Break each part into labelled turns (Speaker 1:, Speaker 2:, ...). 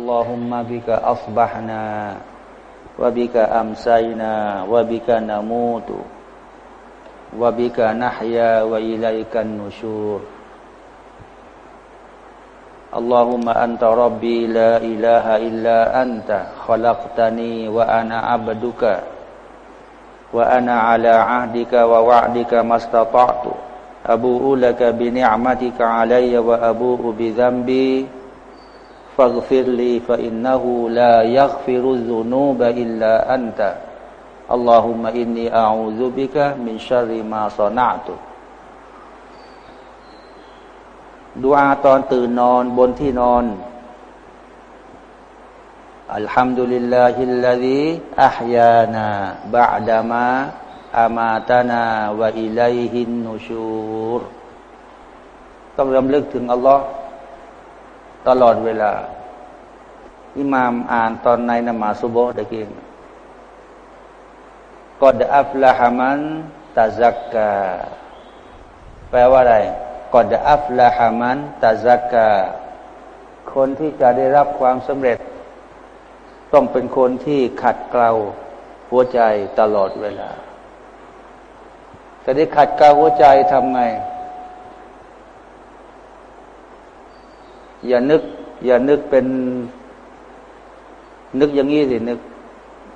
Speaker 1: اللهم بك أصبحنا وبك أمسينا وبك نموت وبك نحيا وإليك النشور. اللهم أنت ربي لا إله إلا أنت خلقتني وأنا عبدك وأنا على عهدك ووعدك ما استطعت. أبوء لك بنعمتك علي وأبوء بذنبي. فاغفر لي فإنه لا يغفر الذنوب إلا أنت اللهم إني أعوذ بك من شر ما صنعت ดูอาตอนตื่นนอนบนที่นอนอัลฮัมดุลิลลาฮิลลาฮิอัฮยานาบะดามะอามาตานาวะอิลัยฮินนูชูรต้องรำลึกถึงอัลลอฮ์ ตลอดเวลา อิมามอ่านตอนในนมาสุโบตะกี้กอดอัฟละฮามันตาซักกาแปลว่าอะไรกอดอัฟละฮามันตาซักกาคนที่จะได้รับความสำเร็จ ต้องเป็นคนที่ขัดเกลาหัวใจตลอดเวลาแต่ได้ขัดเกลาหัวใจทำไง อย่านึก อย่านึกเป็น นึกอย่างนี้สินึก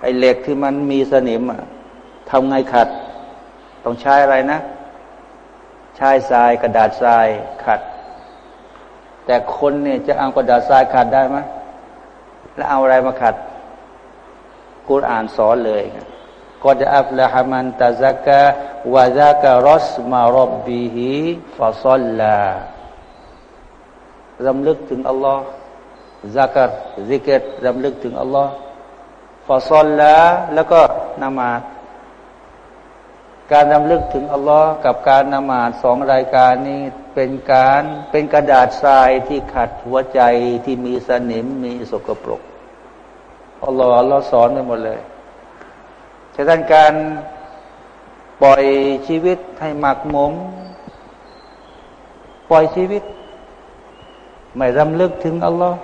Speaker 1: ไอ้เหล็กที่มันมีสนิมอะทำไงขัด ต้องใช้อะไรนะ ใช้ทรายกระดาษทรายขัด แต่คนเนี่ยจะเอากระดาษทรายขัดได้ไหมแล้วเอาอะไรมาขัดกุรอานสอนเลยقد أفلح من تزكى وذكر اسم ربه فصلى รำลึกถึงอัลลอฮ์ซักัดซิกเกตรำลึกถึงอัลลอฮ์فصلىแล้วก็นมาซการรำลึกถึงอัลลอฮ์กับการนมาซสองรายการนี้เป็นการเป็นกระดาษทรายที่ขัดหัวใจที่มีสนิมมีสกปรกอัลลอฮ์อัลลอฮ์สอนไปหมดเลยฉะนั้นการปล่อยชีวิตให้หมักหมม ปล่อยชีวิต ไม่รำลึกถึงอัลลอฮ์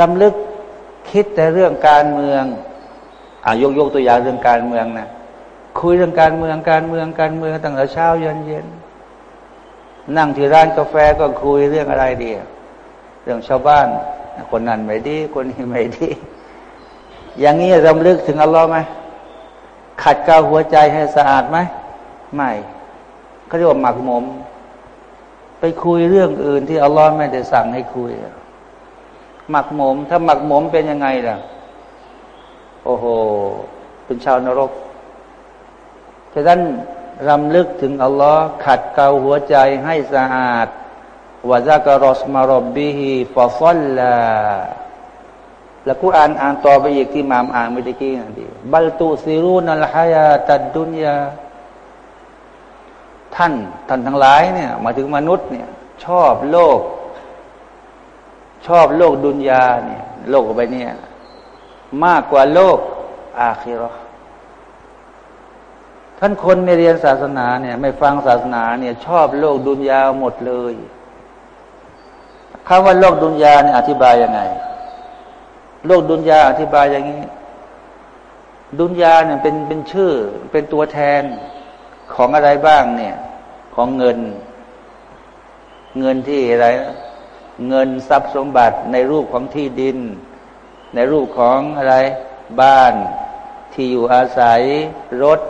Speaker 1: รำลึกคิดแต่เรื่องการเมืองอ่ายกยกตัวอย่างเรื่องการเมืองนะคุยเรื่องการเมืองการเมืองการเมืองตั้งแต่เช้าเยันเย็นนั่งที่ร้านกาแฟก็คุยเรื่องอะไรดีเรื่องชาวบ้าน คนนั้นไม่ดี คนนี้ไม่ดี อย่างนี้รำลึกถึงอัลลอฮ์ไหมขัดเกลาหัวใจให้สะอาดไหมไม่เขาเรียกว่าหมักหมม ไปคุยเรื่องอื่นที่อัลลอฮ์ไม่ได้สั่งให้คุยหมักหมม ถ้าหมักหมมเป็นยังไงล่ะ โอ้โห เป็นชาวนรกฉะนั้นรำลึกถึงอัลลอฮ์ขัดเกลาหัวใจให้สะอาดوذكر اسم ربه فصلىแล้วกูอ่านอ่านต่อไปอีกที่อิมามอ่านเมื่อกี้นั่นดีبل تؤثرون الحياة الدنيا ท่านท่านทั้งหลายเนี่ยมาถึงมนุษย์เนี่ย ชอบโลก ชอบโลกดุนยาเนี่ย โลกใบเนี่ย มากกว่าโลก อาคิรอท่านคนในเรียนศาสนาเนี่ย ไม่ฟังศาสนาเนี่ย ชอบโลกดุนยาหมดเลยคำว่าโลกดุนยาเนี่ยอธิบายยังไง โลกดุนยาอธิบายอย่างนี้ ดุนยาเนี่ยเป็นเป็นชื่อ เป็นตัวแทน ของอะไรบ้างเนี่ย ของเงิน เงินที่อะไร เงินทรัพย์สมบัติในรูปของที่ดิน ในรูปของอะไร บ้านที่อยู่อาศัยรถ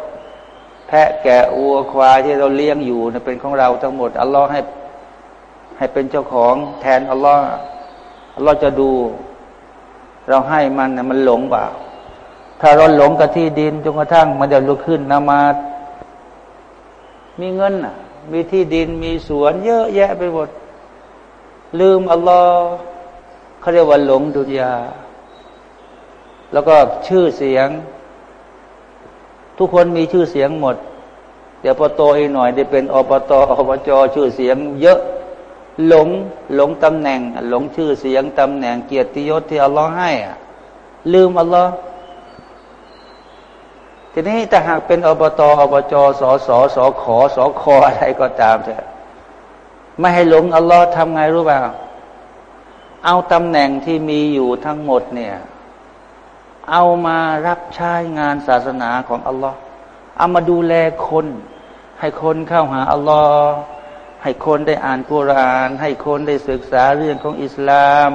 Speaker 1: แพะแกะวัวควายที่เราเลี้ยงอยู่นเป็นของเราทั้งหมดอัลลอฮ์ให้ให้เป็นเจ้าของแทนอัลลอฮ์อัลลอฮ์จะดู เราให้มันมันหลงเปล่าถ้าเราหลงกับที่ดินจนกระทั่งมันจะลุกขึ้นนมา มีเงินมีที่ดินมีสวน เยอะแยะไปหมด ลืมอัลลอฮ์เขาเรียกว่าหลงดุนยา แล้วก็ชื่อเสียง ทุกคนมีชื่อเสียงหมด เดี๋ยวพอโตอีกหน่อยได้เป็นอบตอบจชื่อเสียง เยอะหลงหลงตำแหน่ง หลงชื่อเสียงตำแหน่งเกียรติยศที่อัลลอฮ์ให้ลืมอัลลอฮ์ ทีนี้ถ้าหากเป็นอบตอบจสสสขอสคอะไรก็ตามเถอะไม่ให้หลงอัลลอฮ์ทำไงรู้เปล่า เอาตำแหน่งที่มีอยู่ทั้งหมดเนี่ย เอามารับใช้งานศาสนาของอัลลอฮ์เอามาดูแลคน ให้คนเข้าหาอัลลอฮ์ให้คนได้อ่านกุราน ให้คนได้ศึกษาเรื่องของอิสลาม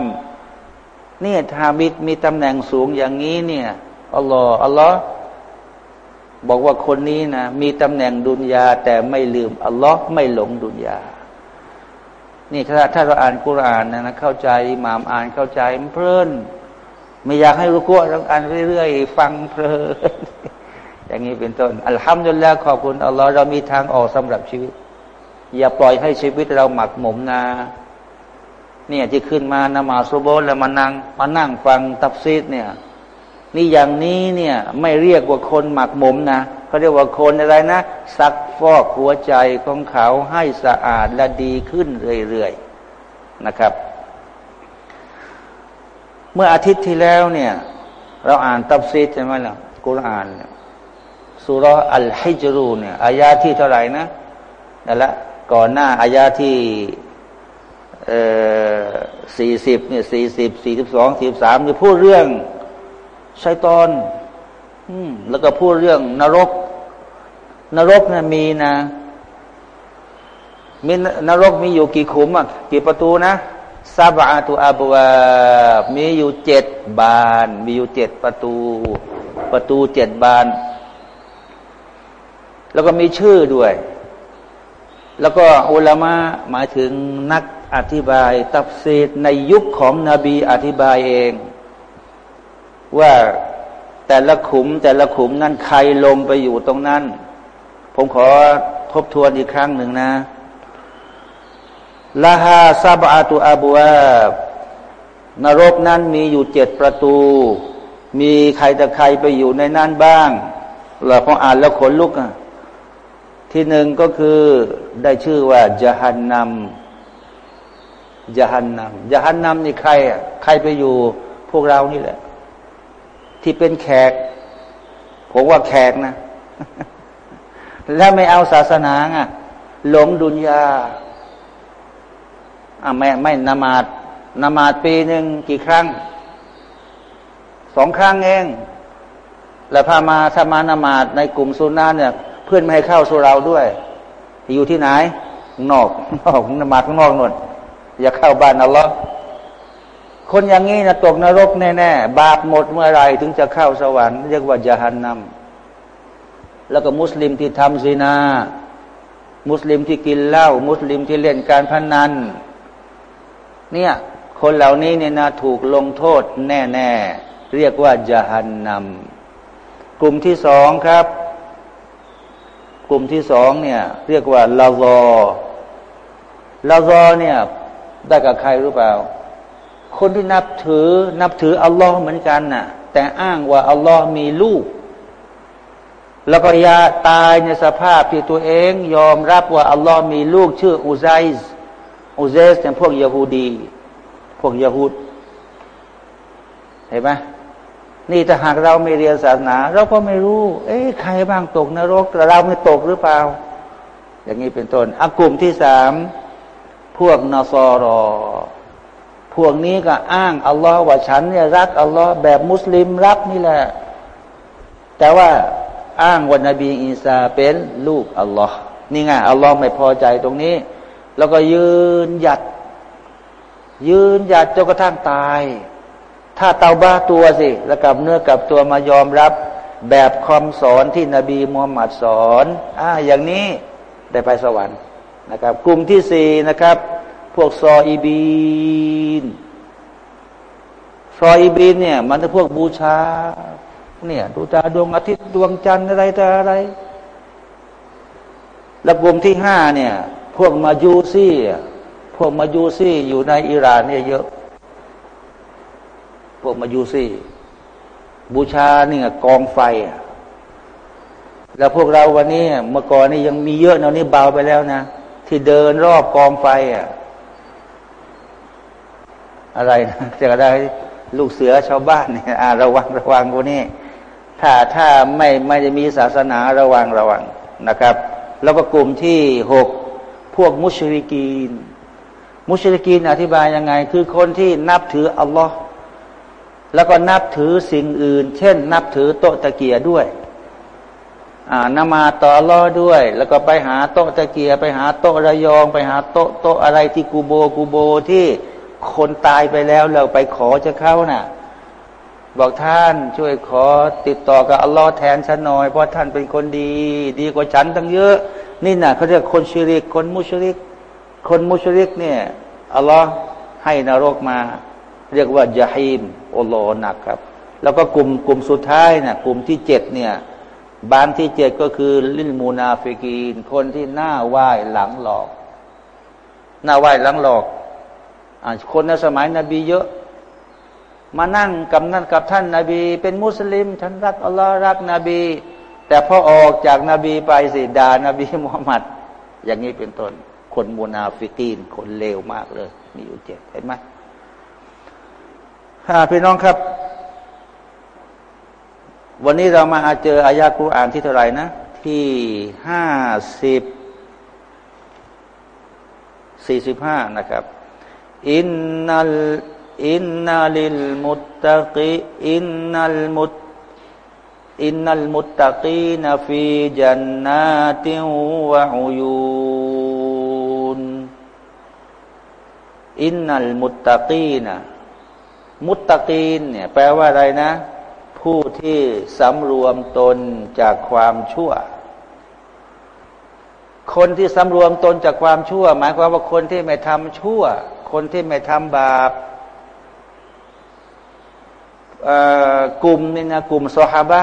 Speaker 1: เนี่ยทามิดมีตำแหน่งสูงอย่างนี้เนี่ยอัลลอฮ์อัลลอฮ์ บอกว่าคนนี้นะมีตำแหน่งดุนยา แต่ไม่ลืมอัลลอฮ์ไม่หลงดุนยา นี่ถ้าถ้าเราอ่านกุรานนะนะเข้าใจมามอ่านเข้าใจเพลินไม่อยากให้รู้กลัวต้องอ่านเรื่อยๆฟังเพลินอย่างนี้เป็นต้นอัลฮัมดุลิลละขอบคุณอัลลอฮ์เรามีทางออกสำหรับชีวิต อย่าปล่อยให้ชีวิตเราหมักหมมนะเนี่ยที่ขึ้นมานมาสุโบนแล้วมานั่งมานั่งฟังตับซีดเนี่ย นี่อย่างนี้เนี่ยไม่เรียกว่าคนหมักหมมนะเขาเรียกว่าคนอะไรนะ ซักฟอกหัวใจของเขาให้สะอาดและดีขึ้นเรื่อยๆนะครับ เมื่ออาทิตย์ที่แล้วเนี่ย เราอ่านตับซีใช่ไหมล่ะกุรอานสุรอัลฮิจรูเนี่ยอายาที่เท่าไหร่นะนั่นละก่อนหน้าอายาที่สี่สิบเนี่ยสี่สิบสี่สิบสองสี่สิบสามเนี่ยพูดเรื่อง ชัยตอน อืม แล้วก็พูดเรื่องนรก นรกนะมีนะมีนรกมีอยู่กี่ขุมอะกี่ประตูนะซาบะตุอาบวามีอยู่เจ็ดบาน มีอยู่เจ็ดประตู ประตูเจ็ดบาน แล้วก็มีชื่อด้วย แล้วก็อุลามะหมายถึงนักอธิบาย ตัฟซีดในยุคของนบีอธิบายเอง ว่าแต่ละขุมแต่ละขุมนั้นใครลงไปอยู่ตรงนั้น ผมขอทบทวนอีกครั้งหนึ่งนะละฮาซาบอาตุอาบัวนรกนั้นมีอยู่เจ็ดประตู มีใครแต่ใครไปอยู่ในนั้นบ้างเราพออ่านแล้วขนลุกอะที่หนึ่งก็คือได้ชื่อว่าจหันนำจหันนำจหันนำนี่ใครอะใครไปอยู่พวกเรานี่แหละ ที่เป็นแขก ผมว่าแขกนะ แล้วไม่เอาศาสนาอะหลงดุนยาอะไม่ไม่นมาดนมาดปีหนึ่งกี่ครั้งสองครั้งเอง แล้วพามาถ้ามานมาดในกลุ่มซุนนะเนี่ย เพื่อนไม่ให้เข้าสุเราด้วย อยู่ที่ไหน นอกนอกนมาดข้างนอกนวดอย่าเข้าบ้านอัลลอฮ์ คนอย่างนี้นะตกนรกแน่ๆ บาปหมดเมื่อไรถึงจะเข้าสวรรค์เรียกว่าจาหันนำแล้วก็มุสลิมที่ทำซีนา มุสลิมที่กินเหล้ามุสลิมที่เล่นการพนนัน เนี่ยคนเหล่านี้เนี่ยนะถูกลงโทษแน่ๆ เรียกว่าจาหันนำกลุ่มที่สองครับ กลุ่มที่สองเนี่ย เรียกว่าลาซอลาซอเนี่ยได้กับใครรู้เปล่า คนที่นับถือนับถืออัลลอฮ์เหมือนกันน่ะ แต่อ้างว่าอัลลอฮ์มีลูก แล้วก็ยาตายในสภาพที่ตัวเองยอมรับว่าอัลลอฮ์มีลูกชื่ออุไซส์อุไซส์เป็นพวกยาฮูดี พวกยาฮูดเห็นไหมนี่ถ้าหากเราไม่เรียนศาสนา เราก็ไม่รู้ เอ๊ะใครบ้างตกนรกเราไม่ตกหรือเปล่า อย่างนี้เป็นต้นอกลุ่มที่สามพวกนอซอรอ พวกนี้ก็อ้างอัลลอฮ์ว่าฉันเนี่ยรักอัลลอฮ์แบบมุสลิมรักนี่แหละ แต่ว่าอ้างว่านบีอีสาเป็นลูกอัลลอฮ์นี่ไงอัลลอฮ์ไม่พอใจตรงนี้ แล้วก็ยืนหยัด ยืนหยัดจนกระทั่งตาย ถ้าเตาบ้าตัวสิแล้วกับเนื้อกับตัวมายอมรับ แบบคำสอนที่นบีมูฮัมมัดสอนอ่าอย่างนี้ได้ไปสวรรค์นะครับ กลุ่มที่สี่นะครับ พวกซออีบีนصابئينเนี่ย มันจะพวกบูชา เนี่ยดวงดาวดวงอาทิตย์ดวงจันทร์อะไรแต่อะไร แล้วกลุ่มที่ห้าเนี่ย พวกมายูซี่พวกมายูซี่อยู่ในอิหร่านเนี่ยเยอะ พวกมายูซี่บูชาเนี่ยกองไฟ แล้วพวกเราวันนี้เมื่อก่อนนี่ยังมีเยอะเดี๋ยวนี้เบาไปแล้วนะ ที่เดินรอบกองไฟอะ อะไรนะจะได้ลูกเสือชาวบ้านเนี่ยระวังระวังพวกนี้ ถ้าถ้าไม่ไม่จะมีศาสนาระวังระวังนะครับ แล้วก็กลุ่มที่หกพวกมุชริกีน มุชริกีนอธิบายยังไง คือคนที่นับถืออัลลอฮ์แล้วก็นับถือสิ่งอื่น เช่น นับถือโตตะเกียด้วยอ่านมาต่อรอด้วย แล้วก็ไปหาโต๊ะตะเกียไปหาโต๊ะระยอง ไปหาโต๊ะโต๊ะอะไรที่กูโบกูโบที่ คนตายไปแล้วเราไปขอจากเขาน่ะ บอกท่านช่วยขอติดต่อกับอัลลอฮ์แทนฉันหน่อย เพราะท่านเป็นคนดี ดีกว่าฉันตั้งเยอะ นี่น่ะเขาเรียกคนชิริก คนมุชริก คนมุชริกเนี่ยอัลลอฮ์ให้นรกมา เรียกว่าجحيمโอโลหนักครับ แล้วก็กลุ่มกลุ่มสุดท้ายน่ะกลุ่มที่เจ็ดเนี่ยบานที่เจ็ดก็คือللمنافقين คนที่หน้าไหว้หลังหลอก หน้าไหว้หลังหลอก คนในสมัยนบีเยอะ มานั่งกับนั่นกับท่านนาบี เป็นมุสลิมฉันรักอัลลอฮ์รักนบี แต่พอออกจากนาบีไปสิดานาบีมุฮัมมัด อย่างนี้เป็นต้นคนมูนาฟิกีน คนเลวมากเลย มีอยู่เจ็ดเห็นไหมพี่น้องครับ วันนี้เรามาเจออายะกุรอานที่เท่าไหร่นะ ที่ห้าสิบสี่สิบห้านะครับ อินนัลอินนัลิลมุตตะกีอินนัลมุตอินนัลมุตตะกีนฟีจันนาติวะอุยูนอินนัลมุตตะกีนมุตตะกีนเนี่ยแปลว่าอะไรนะ ผู้ที่สำรวมตนจากความชั่ว คนที่สำรวมตนจากความชั่ว หมายความว่าคนที่ไม่ทำชั่ว คนที่ไม่ทำบาปกลุ่มนี่นะกลุ่มสฮาบะ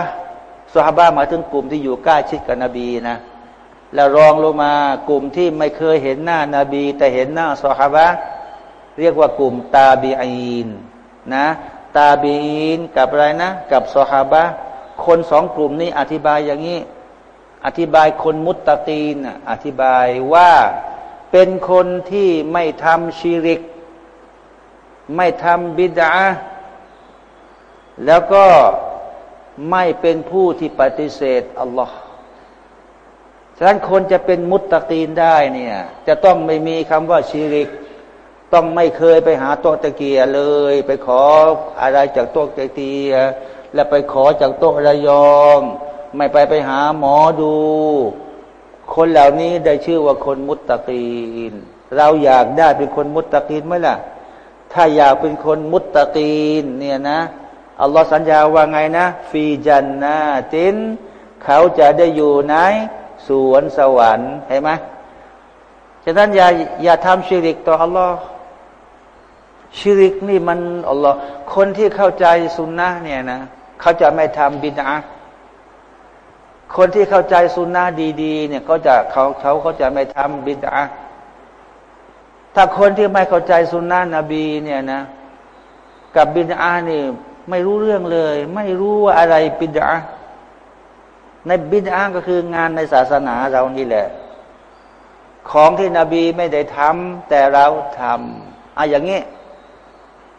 Speaker 1: สฮาบะหมายถึงกลุ่มที่อยู่ใกล้ชิดกับนบีนะแล้วรองลงมากลุ่มที่ไม่เคยเห็นหน้านาบี แต่เห็นหน้าสฮาบะเรียกว่ากลุ่มตาบีอีนนะตาบีอีนกับอะไรนะ กับสฮาบะคนสองกลุ่มนี้อธิบายอย่างนี้ อธิบายคนมุตตะตีน อธิบายว่า เป็นคนที่ไม่ทำชีริก ไม่ทำบิดาแล้วก็ไม่เป็นผู้ที่ปฏิเสธอัลลอฮ์ฉะนั้นคนจะเป็นมุตตะตีนได้เนี่ย จะต้องไม่มีคำว่าชีริก ต้องไม่เคยไปหาโต๊ะตะเกียเลย ไปขออะไรจากโต๊ะตะเกียแล้วไปขอจากโต๊ะระยอง ไม่ไปไปหาหมอดู คนเหล่านี้ได้ชื่อว่าคนมุตตะกีน เราอยากได้เป็นคนมุตตะกีนไหมล่ะ ถ้าอยากเป็นคนมุตตะกีนเนี่ยนะอัลลอฮ์สัญญาว่าไงนะ ฟีจันนาติน เขาจะได้อยู่ในสวนสวรรค์เห็นไหมฉะนั้นอย่าอย่าทำชีริกต่ออัลลอฮ์ชิริกนี่มันอัลลอฮ์คนที่เข้าใจสุนนะเนี่ยนะ เขาจะไม่ทำบิดา คนที่เข้าใจสุนนะดีๆเนี่ยเขาจะเขาเขาเขาจะไม่ทำบิดาถ้าคนที่ไม่เข้าใจสุนนะนบีเนี่ยนะ กับบิดานี่ไม่รู้เรื่องเลย ไม่รู้ว่าอะไรบิดาในบิดาก็คืองานในศาสนาเรานี่แหละ ของที่นบีไม่ได้ทำแต่เราทำอะอย่างนี้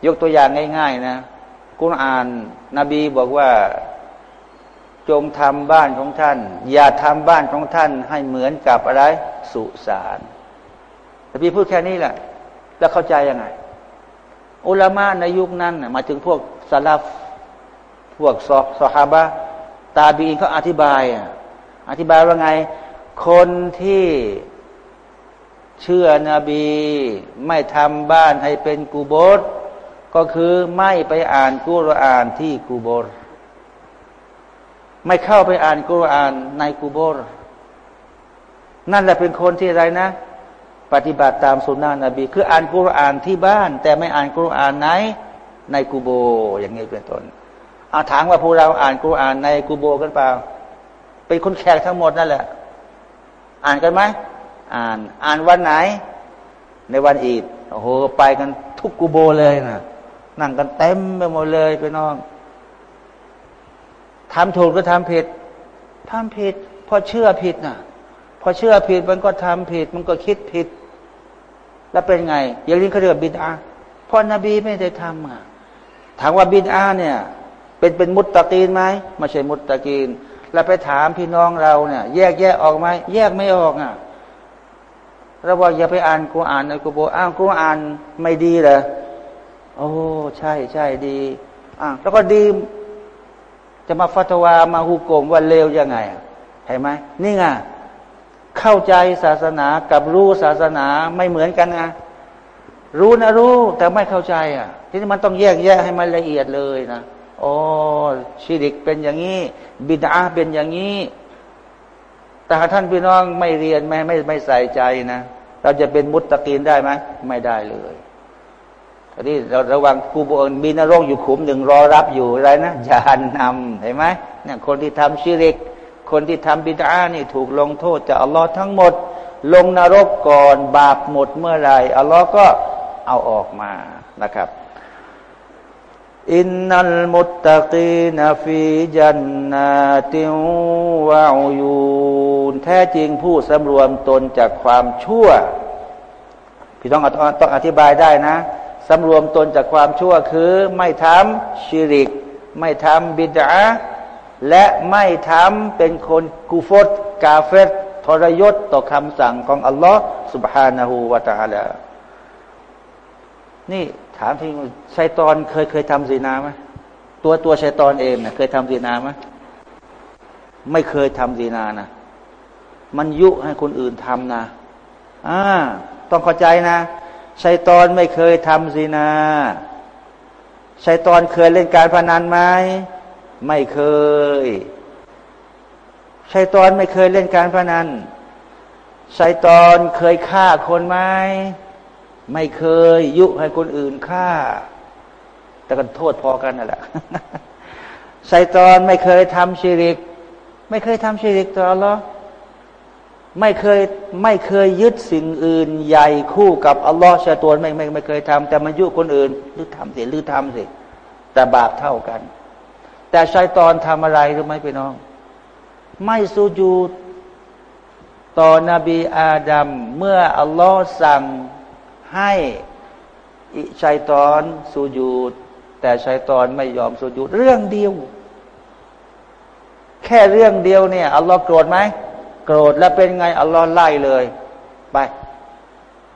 Speaker 1: ยกตัวอย่างง่าย ๆ นะกุณอ่านนบีบอกว่า จงทำบ้านของท่าน อย่าทำบ้านของท่านให้เหมือนกับอะไรสุสานนบีพูดแค่นี้แหละ แล้วเข้าใจยังไง อุลามะในยุคนั้นมาถึงพวกซาลาฟพวกซออฮาบะตาบีเขาอธิบายอธิบายว่าไง คนที่เชื่อนบี ไม่ทำบ้านให้เป็นกูโบสก็คือไม่ไปอ่านกุรอานที่กูโบร ไม่เข้าไปอ่านกุรอานในกูโบรนั่นแหละเป็นคนที่อะไรนะ ปฏิบัติตามสุนนะนบี คืออ่านกุรอานที่บ้าน แต่ไม่อ่านกุรอานไหน ในกูโบ อย่างนี้เป็นต้นเอาถามว่าพวกเราอ่านกุรอานในกูโบกันเปล่า เป็นคนแขกทั้งหมดนั่นแหละ อ่านกันไหมอ่าน อ่านวันไหน ในวันอีดโอ้โหไปกันทุกกูโบเลยนะนั่งกันเต็มไปหมดเลยไปน้อง ทำถูกก็ทำผิดทำผิดพอเชื่อผิดน่ะพอเชื่อผิดมันก็ทำผิด มันก็คิดผิด แล้วเป็นไง อย่างนี้เขาเรียกบิดอาพราะนบีไม่ได้ทำอะถามว่าบิดอาเนี่ย เป็นเป็นมุตตะกีนไหมไม่ใช่มุตตะกีนแล้วไปถามพี่น้องเราเนี่ย แยกแยกออกไหมแยกไม่ออกอะเราบอกอย่าไปอ่านกูอ่านในกูโบอ้าวกูอ่านไม่ดีเหรอโอ้ใช่ใช่ดีอะแล้วก็ดี จะมาฟัตวามาหุกมว่าเลวยังไงเห็นไหมนี่ไงเข้าใจศาสนากับรู้ศาสนาไม่เหมือนกันนะรู้นะรู้แต่ไม่เข้าใจอะ ทีนี้มันต้องแยกแยะให้มันละเอียดเลยนะโอ้ชีริกเป็นอย่างนี้ บิดาเป็นอย่างนี้แต่ท่านพี่น้องไม่เรียนไม่ไม่ไม่ใส่ใจนะ เราจะเป็นมุตตะกีนได้ไหมไม่ได้เลย ทีนี้เราระวังกูโบนมีนรกอยู่ขุมหนึ่งรอรับอยู่อะไรนะยานนำเห็นไหมเนี่ยคนที่ทำชีริก คนที่ทำบิดานี่ถูกลงโทษจากอัลลอฮ์ทั้งหมด ลงนรกก่อนบาปหมดเมื่อไรอัลลอฮ์ก็เอาออกมานะครับอินนัลมุตตะกีนฟีจันนาติวะยูนแท้จริงผู้สำรวมตนจากความชั่ว พี่ต้องต้องอธิบายได้นะ สำรวมตนจากความชั่วคือไม่ทำชิริก ไม่ทำบิดาและไม่ทำเป็นคนกูฟตกาเฟตทรยศต่อคำสั่งของอัลลอฮ์ سبحانه และ تعالى นี่ถามที่ชัยตอนเคยเคยทำสีนาไหมตัวตัวชัยตอนเองเนะ่ยเคยทำสีนาไหมไม่เคยทำสีนานะมันยุให้คนอื่นทำนะอ่าต้องเข้าใจนะ ชัยตอนไม่เคยทำสีนาชัยตอนเคยเล่นการพนันไหมไม่เคยชัยตอนไม่เคยเล่นการพนันชัยตอนเคยฆ่าคนไหมไม่เคยยุให้คนอื่นฆ่า แต่กันโทษพอกันนั่นแหละไซตอนไม่เคยทำชีริก ไม่เคยทำชีริกต่อหรอ ไม่เคยไม่เคยยึดสิ่งอื่น ใหญ่คู่กับอัลลอฮ์ชาตัวไม่ไม่ไม่เคยทำแต่มันยุคนอื่นหรือทำสิหรือทำสิแต่บาปเท่ากัน แต่ชายตอนทำอะไรรู้ไหมพี่น้อง ไม่สูญูต่อนบีอาดัมเมื่ออัลลอฮ์สั่งให้อิชัยตอนสูญูดแต่ชัยตอนไม่ยอมสูญูดเรื่องเดียว แค่เรื่องเดียวเนี่ยอัลลอฮ์โกรธไหม โกรธแล้วเป็นไงอัลลอฮ์ไล่เลย ไป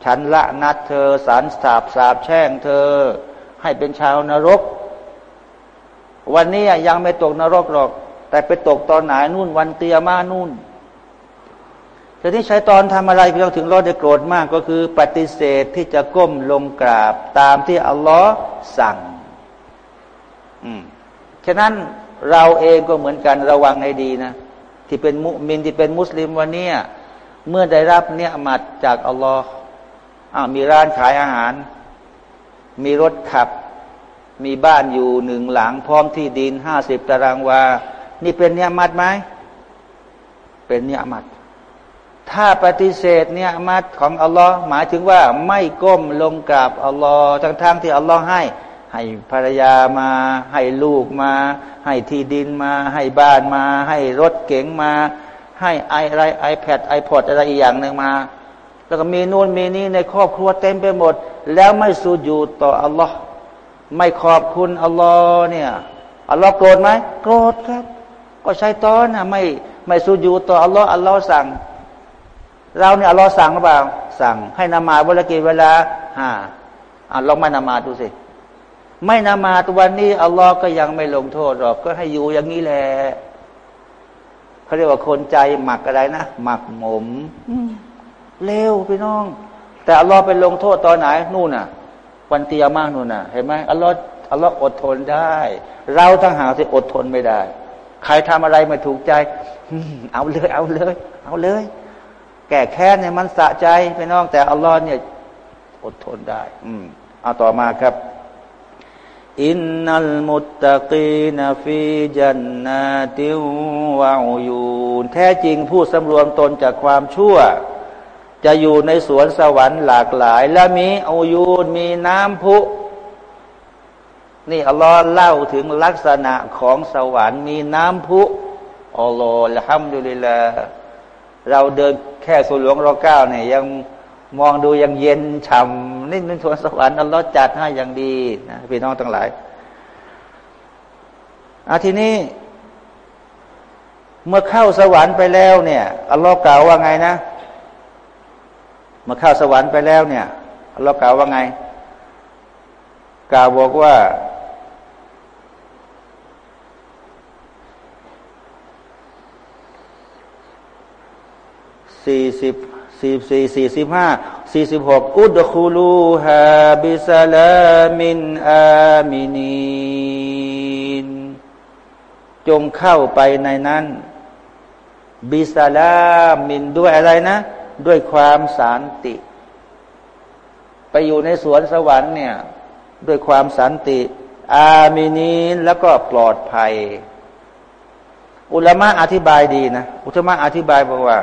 Speaker 1: ฉันละนัดเธอสารสาบสาบแช่งเธอ ให้เป็นชาวนรก วันนี้ยังไม่ตกนรกหรอก แต่ไปตกตอนไหนนู่นวันเตียมานู่นแต่ที่ใช้ตอนทำอะไรพี่ต้องถึงรอดได้โกรธมากก็คือ ปฏิเสธที่จะก้มลงกราบตามที่อัลลอฮ์สั่ง อืมฉะนั้นเราเองก็เหมือนกันระวังให้ดีนะ ที่เป็นมุมินที่เป็นมุสลิมวันนี้เมื่อได้รับเนี่ยมัดจากอัลลอฮ์มีร้านขายอาหาร มีรถขับ มีบ้านอยู่หนึ่งหลัง พร้อมที่ดินห้าสิบตารางวา นี่เป็นเนี่ยมัดไหม เป็นเนี่ยมัด ถ้าปฏิเสธเนี่ยมาของอัลลอฮ์หมายถึงว่าไม่ก้มลงกราบอัลลอฮ์ทั้งๆที่อัลลอฮ์ให้ ให้ภรรยามา ให้ลูกมา ให้ที่ดินมา ให้บ้านมา ให้รถเก๋งมา ให้ไออะไรไอแพดไอพอดอะไรอีกอย่างหนึ่งมา แล้วก็มีนู่นมีนี่ในครอบครัวเต็มไปหมด แล้วไม่สูญอยู่ต่ออัลลอฮ์ไม่ขอบคุณอัลลอฮ์เนี่ยอัลลอฮ์โกรธไหมโกรธครับ ก็ใช้ตอนนะไม่ไม่สูญอยู่ต่ออัลลอฮ์อัลลอฮ์สั่ง เราเนี่ยเราสั่งหรือเปล่า สั่งให้นามาวันละกี่เวลาห้าอ่าลองไม่นามาดูสิ ไม่นามาตัววันนี้อัลลอฮ์ก็ยังไม่ลงโทษหรอก ก็ให้อยู่อย่างนี้แหละเขาเรียกว่าคนใจหมักอะไรนะหมักหมมเร็วพี่น้อง แต่อัลลอฮ์ไปลงโทษตอนไหนนู่นน่ะ วันเตียมากนู่นน่ะ เห็นไหมอัลลอฮ์อัลลอฮ์อดทนได้ เราทั้งหาที่อดทนไม่ได้ ใครทำอะไรไม่ถูกใจเอาเลย เอาเลย เอาเลย แก่แค้นเนี่ยมันสะใจไปน้อง แต่อัลลอฮ์เนี่ย อดทนได้ อืมเอาต่อมาครับ อินนัลมุตตะกีนฟีจันนาติวะยูนแท้จริงผู้สำรวมตนจากความชั่ว จะอยู่ในสวนสวรรค์หลากหลาย และมีอูยูนมีน้ำพุนี่อัลลอฮ์เล่าถึงลักษณะของสวรรค์มีน้ำพุอัลลอฮ์ละฮัมดุลิลลาเราเดินแค่สุนหลวงรอเก้าเนี่ยยังมองดูยังเย็นฉ่ำ นี่เป็นสวนสวรรค์อัลลอฮ์จัดให้อย่างดีนะพี่น้องทั้งหลายอาทีนี้ เมื่อเข้าสวรรค์ไปแล้วเนี่ยอัลลอฮ์กล่าวว่าไงนะ เมาเข้าสวรรค์ไปแล้วเนี่ยเรากล่าวว่าไง กล่าวบอกว่าสี่สิบสี่สี่สี่สิบห้า สี่สิบหกอุดคูลูฮาบิสลามินอามินีนจงเข้าไปในนั้น บิสลามินด้วยอะไรนะ ด้วยความสันติ ไปอยู่ในสวนสวรรค์เนี่ย ด้วยความสันติ อามินีนแล้วก็ปลอดภัย อุลามะอธิบายดีนะ อุลามะอธิบายบอกว่า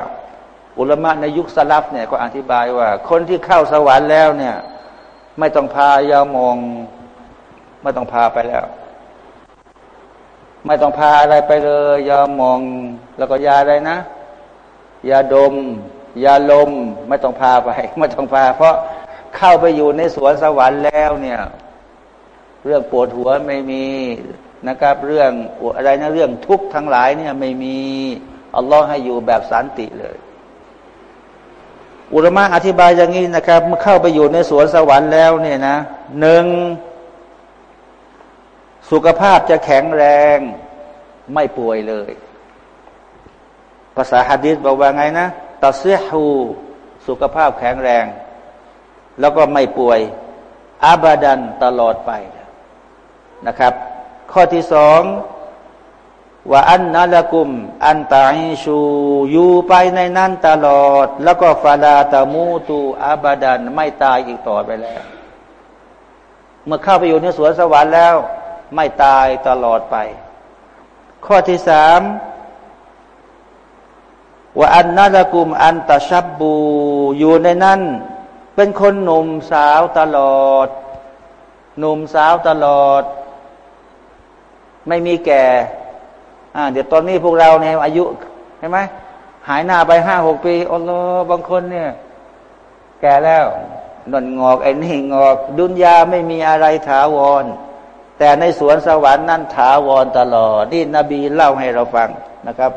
Speaker 1: อุลมะในยุคสลับเนี่ยก็อธิบายว่า คนที่เข้าสวรรค์แล้วเนี่ย ไม่ต้องพายามอง ไม่ต้องพาไปแล้ว ไม่ต้องพาอะไรไปเลย ยามอง แล้วก็ยาอะไรนะยาดม ยาลม ไม่ต้องพาไป ไม่ต้องพา เพราะเข้าไปอยู่ในสวนสวรรค์แล้วเนี่ย เรื่องปวดหัวไม่มีนะครับ เรื่องอะไรนะเรื่องทุกข์ทั้งหลายเนี่ย ไม่มีอัลลอฮ์ให้อยู่แบบสันติเลย อุลมะอธิบายอย่างนี้นะครับเมื่อเข้าไปอยู่ในสวนสวรรค์แล้วเนี่ยนะหนึ่งสุขภาพจะแข็งแรงไม่ป่วยเลย ภาษาฮะดิษบอกว่าไงนะตัเสียหูสุขภาพแข็งแรง แล้วก็ไม่ป่วยอาบาดันตลอดไปนะครับ ข้อที่สอง ว่าอันนัลกุม อันตาอิชูอยู่ไปในนั้นตลอด แล้วก็ฟาดาตามูตูอาบาดันไม่ตายอีกต่อไปแล้ว เมื่อเข้าไปอยู่ในสวนสวรรค์แล้ว ไม่ตายตลอดไป ข้อที่สามว่าอันนัลกุม อันตาชับบู อยู่ในนั้น เป็นคนหนุ่มสาวตลอด หนุ่มสาวตลอด ไม่มีแก่ เดี๋ยวตอนนี้พวกเราเนี่ยอายุใช่ไหมหายหน้าไปห้าหกปีอัลลอฮ์บางคนเนี่ย แก่แล้วนนงอกไอ้นี่งอก ดุนยาไม่มีอะไรถาวร แต่ในสวนสวรรค์นั่นถาวรตลอด นี่นบีเล่าให้เราฟังนะครับ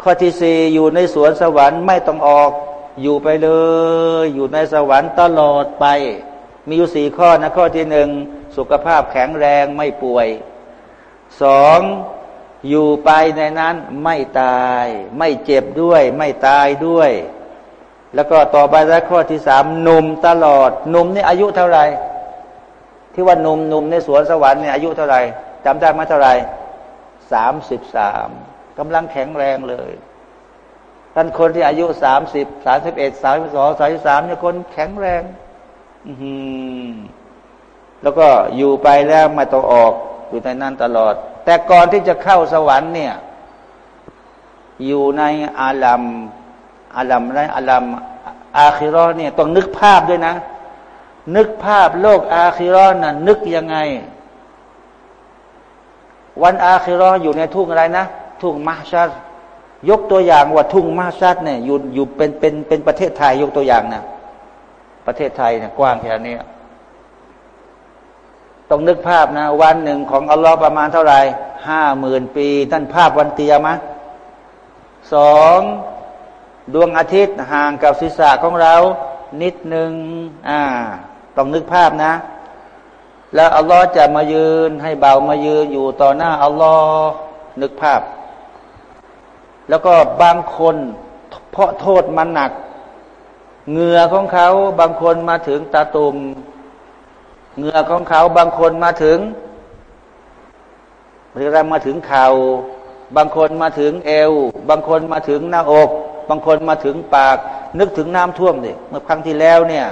Speaker 1: ข้อที่สี่อยู่ในสวนสวรรค์ไม่ต้องออก อยู่ไปเลย อยู่ในสวรรค์ตลอดไป มีอยู่สี่ข้อนะข้อที่หนึ่งสุขภาพแข็งแรงไม่ป่วย สองอยู่ไปในนั้นไม่ตาย ไม่เจ็บด้วย ไม่ตายด้วย แล้วก็ต่อไปแล้วข้อที่สามหนุ่มตลอดหนุ่มนี่อายุเท่าไหร่ที่ว่าหนุ่มหนุ่มในสวนสวรรค์เนี่ยอายุเท่าไหร่จำได้ไหมเท่าไหร่สามสิบสามกำลังแข็งแรงเลยท่านคนที่อายุสามสิบสามสิบเอ็ดสามสิบสองสามสิบสามเนี่ยคนแข็งแรง อืแล้วก็อยู่ไปแล้วไม่ต้องออกอยู่ในนั้นตลอด แต่ก่อนที่จะเข้าสวรรค์เนี่ย อยู่ในอาลัมอาลัมในอาลัมอาคิรอเนี่ยต้องนึกภาพด้วยนะ นึกภาพโลกอาคิรอน่ะนึกยังไง วันอาคิรออยู่ในทุ่งอะไรนะ ทุ่งมาชัดยกตัวอย่างว่าทุ่งมาชัดเนี่ยอยู่อยู่เป็นเป็นเป็นประเทศไทยยกตัวอย่างนะประเทศไทยเนี่ยกว้างแค่นี้ ต้องนึกภาพนะ วันหนึ่งของอัลลอฮ์ประมาณเท่าไหร่ห้าหมื่นปีท่านภาพวันเตียมะสองดวงอาทิตย์ห่างกับศีรษะของเรา นิดหนึ่งอ่า ต้องนึกภาพนะ แล้วอัลลอฮ์จะมายืนให้เบามายืนอยู่ต่อหน้าอัลลอฮ์นึกภาพ แล้วก็บางคน เพราะโทษมันหนักเหงื่อของเขาบางคนมาถึงตาตุ่ม เหงื่อของเขาบางคนมาถึงหรือมาถึงเขา่า บางคนมาถึงเอว บางคนมาถึงหน้าอก บางคนมาถึงปาก นึกถึงน้ำท่วมดิเมื่อครั้งที่แล้วเนี่ย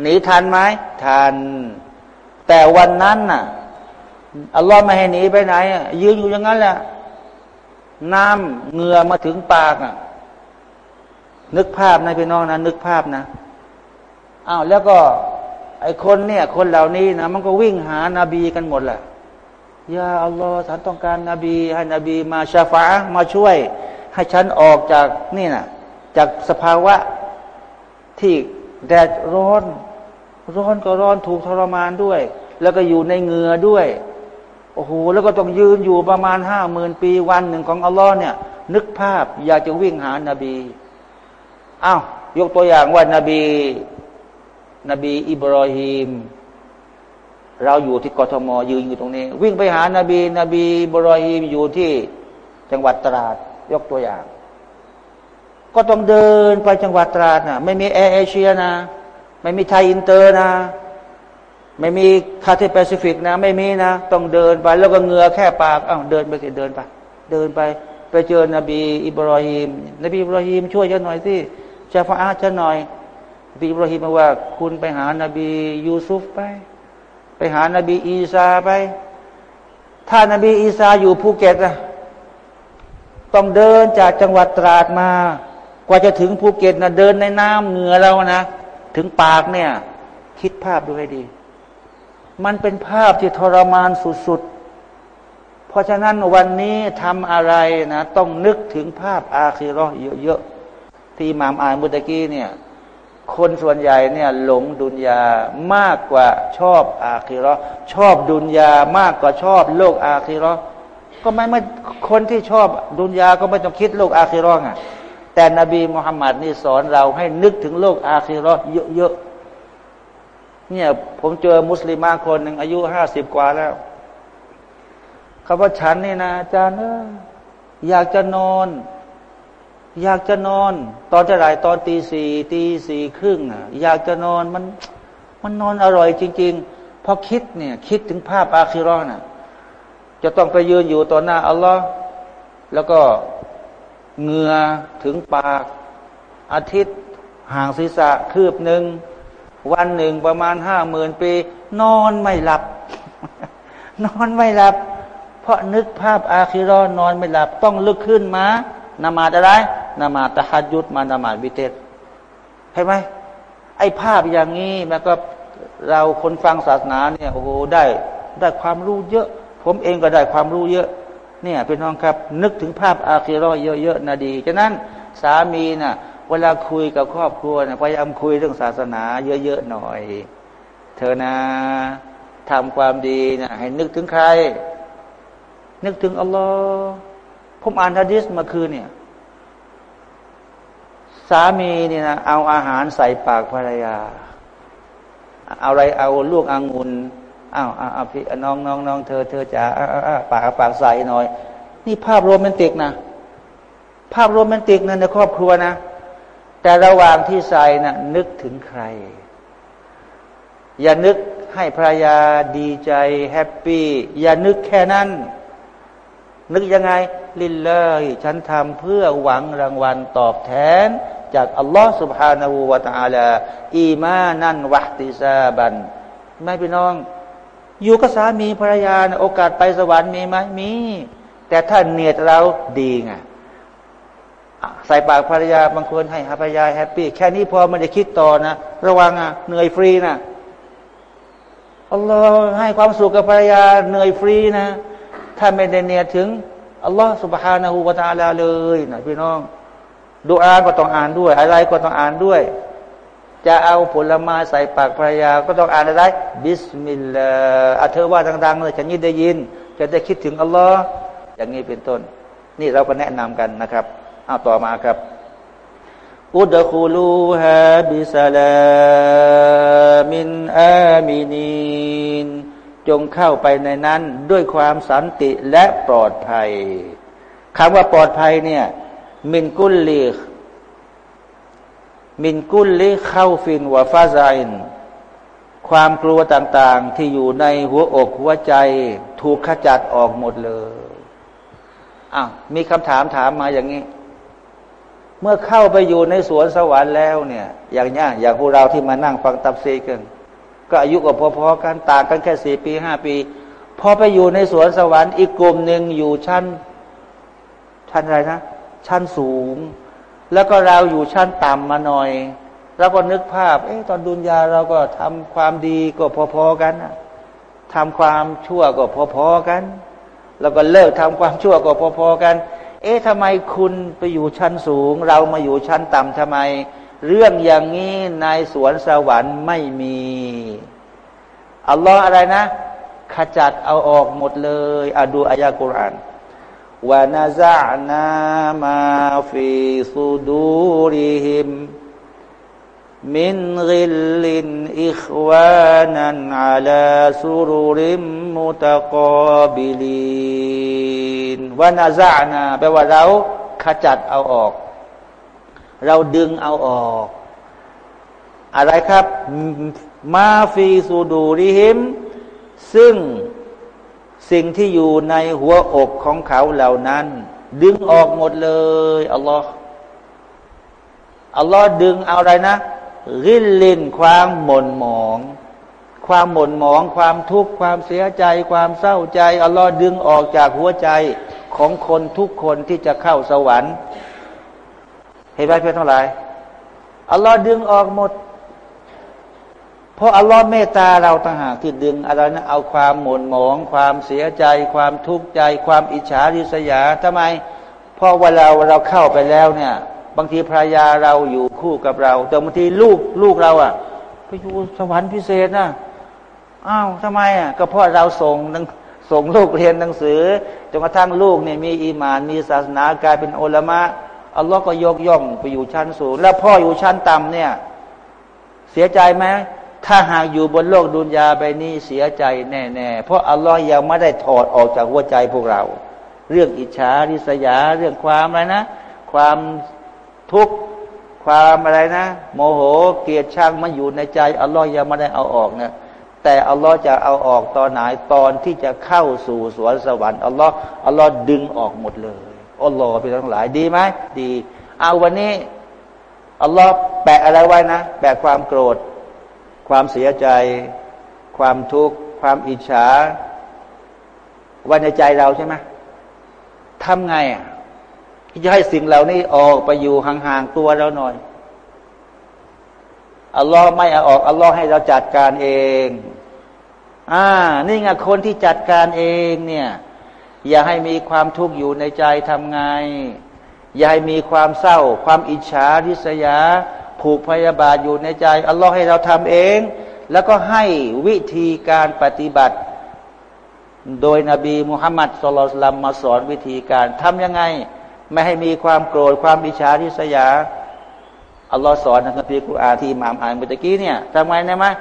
Speaker 1: หนีทันไหมทัน แต่วันนั้นน่ะอัลลอฮ์ไม่ให้หนีไปไหนยืนอยู่อย่างนั้นแหละน้ำเหงื่อมาถึงปากอะ นึกภาพนะพี่น้องนะนึกภาพนะอ้าวแล้วก็ อ้คนเนี่ย คนเหล่านี้นะมันก็วิ่งหานาบีกันหมดแหละยาอัลลอฮ์ฉันต้องการนาบี ให้นบีมาชาฟามาช่วย ให้ฉันออกจากนี่นะจากสภาวะที่แดดร้อน ร้อนก็ร้อนถูกทรมานด้วย แล้วก็อยู่ในเหงื่อด้วยโอ้โหแล้วก็ต้องยืนอยู่ประมาณห้าหมื่นปีวันหนึ่งของอัลลอฮ์เนี่ย นึกภาพอยากจะวิ่งหานาบีอ้าวยกตัวอย่างว่านาบี นบีอิบรอฮิมเราอยู่ที่กทมยืนอยู่ตรงนี้ วิ่งไปหานาบี นบีอิบรอฮิมอยู่ที่จังหวัดตราดยกตัวอย่าง ก็ต้องเดินไปจังหวัดตราดนะไม่มีแอร์เอเชียนะ ไม่มีไทยอินเตอร์นะ ไม่มี Cathay Pacific นะ ไม่มีนะ ต้องเดินไปแล้วก็เหงื่อแค่ปากแล้วเดินไปเดินไป เดินไปไปเจอนบีอิบรอฮิมนบีอิบรอฮิมช่วยฉันหน่อยสิชะฟาอะฮ์ฉันหน่อย นบีอิบรอฮิมว่า คุณไปหานบียูซุฟไป ไปหานบีอีซาไป ถ้านบีอีซาอยู่ภูเก็ตนะต้องเดินจากจังหวัดตราดมา กว่าจะถึงภูเก็ตนะเดินในน้ำเหงื่อเรานะ ถึงปากเนี่ย คิดภาพดูให้ดี มันเป็นภาพที่ทรมานสุดๆ เพราะฉะนั้นวันนี้ทำอะไรนะ ต้องนึกถึงภาพอาคีรอเยอะๆที่มามอ่านมุตะกี้เนี่ย คนส่วนใหญ่เนี่ยหลงดุนยามากกว่าชอบอาคีรอชอบดุนยามากกว่าชอบโลกอาคีรอก็ไม่ไม่คนที่ชอบดุนยาก็ไม่ต้องคิดโลกอาคีรอไงแต่นบีมุฮัมมัดนี่สอนเราให้นึกถึงโลกอาคีรอเยอะๆเนี่ยผมเจอมุสลิมาคนหนึ่งอายุห้าสิบกว่าแล้วเขาว่าฉันนี่นะอาจารย์อยากจะนอน อยากจะนอน ตอนจะไหรตอนตีสี่ตีสี่ครึ่งอะ อยากจะนอนมัน มันนอนอร่อยจริง ๆ พอคิดเนี่ย คิดถึงภาพอาคิรอน่ะ จะต้องไปยืนอยู่ต่อหน้าอัลลอฮ์แล้วก็เงือถึงปาก อาทิตย์ห่างศีรษะคืบหนึ่ง วันหนึ่งประมาณห้าหมื่นปี นอนไม่หลับ นอนไม่หลับ เพราะนึกภาพอาคิรอนนอนไม่หลับ ต้องลุกขึ้นมา นมาดอะไรนมาตะฮัดยุดมานมาดวิเตศเห็นไหมไอ้ภาพอย่างนี้มันก็เราคนฟังศาสนาเนี่ยโอ้โหได้ได้ความรู้เยอะ ผมเองก็ได้ความรู้เยอะ เนี่ยเป็นน้องครับ นึกถึงภาพอาคีรอเยอะๆนะดีฉะนั้นสามีนะ่ะเวลาคุยกับครอบครัวนะพยายามคุยเรื่องศาสนา เยอะๆหน่อย เธอนะทำความดีนะให้นึกถึงใคร นึกถึงอัลลอฮ์ ผมอ่านฮะดิษมาคืนเนี่ย สามีเนี่นะเอาอาหารใส่ปากภรรยา เอาอะไรเอาลูกอางุ่นอ้าวอ้าวพี่น้องน้องน้องเธอเธอจ๋าปากปากใส่หน่อย นี่ภาพโรแมนติกนะ ภาพโรแมนติกนะในครอบครัวนะ แต่ระหว่างที่ใส่นะ่ะนึกถึงใคร อย่านึกให้ภรรยาดีใจ happy อย่านึกแค่นั้น นึกยังไง لله เลยฉันทำเพื่อหวังรางวัลตอบแทน จากอัลลอฮ์سبحانه وتعالى إيمانا واحتسابا ไม่พี่น้อง อยู่กับสามีภรรยาโอกาสไปสวรรค์มีไหมมี แต่ถ้าเนียตเราดีไงใส่ปากภรรยาบางคนให้ภรรยา happy แค่นี้พอไม่ได้คิดต่อนะ ระวังอะเหนื่อยฟรีนะอัลลอฮ์ให้ความสุขกับภรรยาเหนื่อยฟรีนะ ถ้าไม่ได้เนียถึงอัลลอฮ์สุบฮานาหูวาตาลาเลยนะพี่น้องดูอาก็ต้องอ่านด้วย อะไรก็ต้องอ่านด้วย จะเอาผลไม้ใส่ปากภรรยา ก็ต้องอ่านอะไร บิสมิลลาห์เธอว่าดังๆเลยฉันยิ่งได้ยิน จะได้คิดถึงอัลลอฮ์อย่างนี้เป็นต้น นี่เราก็แนะนำกันนะครับเอาต่อมาครับอุดคูลูฮะบิสลามินอามินีน จงเข้าไปในนั้นด้วยความสันติและปลอดภัยคำว่าปลอดภัยเนี่ย มินกุลลีมินกุลลิเข้าฟินวะฟาไซนความกลัวต่างๆที่อยู่ในหัวอกหัวใจ ถูกขจัดออกหมดเลยอ้าวมีคำถามถามมาอย่างนี้ เมื่อเข้าไปอยู่ในสวนสวรรค์แล้วเนี่ย อย่างนี้อย่างพวกเราที่มานั่งฟังตับซีกัน ก็อายุก็พอๆกันต่างกันแค่สี่ปีห้าปี พอไปอยู่ในสวนสวรรค์อีกกลุ่มหนึ่งอยู่ชั้น ชั้นอะไรนะ ชั้นสูง แล้วก็เราอยู่ชั้นต่ำมาหน่อยเราก็นึกภาพ เอ๊ะตอนดุนยาเราก็ทำความดีก็พอๆกันทำความชั่วก็พอๆกัน แล้วก็เลิกทำความชั่วก็พอๆกัน เอ๊ะทำไมคุณไปอยู่ชั้นสูง เรามาอยู่ชั้นต่ำทำไม เรื่องอย่างนี้ในสวนสวรรค์ไม่มีอัลลอฮ์อะไรนะ ขจัดเอาออกหมดเลยอดูอายะกุรอานวานาซานามาฟิซุดูริหิมมินริลลินอิควานันอาลาสุรุริมมุตะกอบิลินวานาซานาแปลว่าเราขจัดเอาออก เราดึงเอาออก อะไรครับ มาฟีสูดูริหิม ซึ่งสิ่งที่อยู่ในหัวอกของเขาเหล่านั้น ดึงออกหมดเลยอัลลอฮ์อัลลอฮ์ดึงเอาอะไรนะริลลินความหม่นหมอง ความหม่นหมอง ความทุกข์ความเสียใจ ความเศร้าใจอัลลอฮ์ดึงออกจากหัวใจของคนทุกคนที่จะเข้าสวรรค์ เห็นไหมเพื่อนทั้งหลายอัลลอฮ์ดึงออกหมด เพราะอัลลอฮ์เมตตาเราต่างหากที่ดึงอะไรนะเอาความหม่นหมอง ความเสียใจ ความทุกข์ใจ ความอิจฉาริษยาทำไมเพราะเวลาเราเข้าไปแล้วเนี่ย บางทีภรรยาเราอยู่คู่กับเรา แต่บางทีลูกลูกเราอะไปอยู่สวรรค์พิเศษนะอ้าวทำไมอะก็เพราะเราส่งส่งลูกเรียนหนังสือจนกระทั่งลูกเนี่ยมีอีมาน มีศาสนากลายเป็นอัลมะ อัลลอฮ์ก็ยกย่องไปอยู่ชั้นสูง แล้วพ่ออยู่ชั้นต่ำเนี่ย เสียใจไหมถ้าหากอยู่บนโลกดุนยาไปนี้เสียใจแน่ๆ เพราะอัลลอฮ์ยังไม่ได้ถอดออกจากหัวใจพวกเรา เรื่องอิจฉาริษยา เรื่องความอะไรนะ ความทุกข์ความอะไรนะ โมโหเกลียดชังมันอยู่ในใจ อัลลอฮ์ยังไม่ได้เอาออกนะแต่อัลลอฮ์จะเอาออกตอนไหนตอนที่จะเข้าสู่สวนสวรรค์อัลลอฮ์อัลลอฮ์ดึงออกหมดเลย อัลลอฮ์ไปทั้งหลายดีไหมดีเอาวันนี้อัลลอฮ์แปะอะไรไว้นะแปะความโกรธ ความเสียใจ ความทุกข์ ความอิจฉาไว้ในใจเราใช่ไหมทำไงอะจะให้สิ่งเหล่านี้ออกไปอยู่ห่างๆตัวเราหน่อยอัลลอฮ์ไม่เอาออกอัลลอฮ์ให้เราจัดการเอง อ่า นี่ไงคนที่จัดการเองเนี่ย อย่าให้มีความทุกข์อยู่ในใจทำไง อย่าให้มีความเศร้า ความอิจฉาริษยา ผูกพยาบาทอยู่ในใจ อัลลอฮ์ให้เราทำเอง แล้วก็ให้วิธีการปฏิบัติ โดยนบีมุฮัมมัดสุลตัมมาสอนวิธีการทำยังไง ไม่ให้มีความโกรธความอิจฉาริษยาอัลลอฮ์สอนในคัมภีร์กุรอานที่มามอ่านเมื่อกี้เนี่ยทำไงนะมะ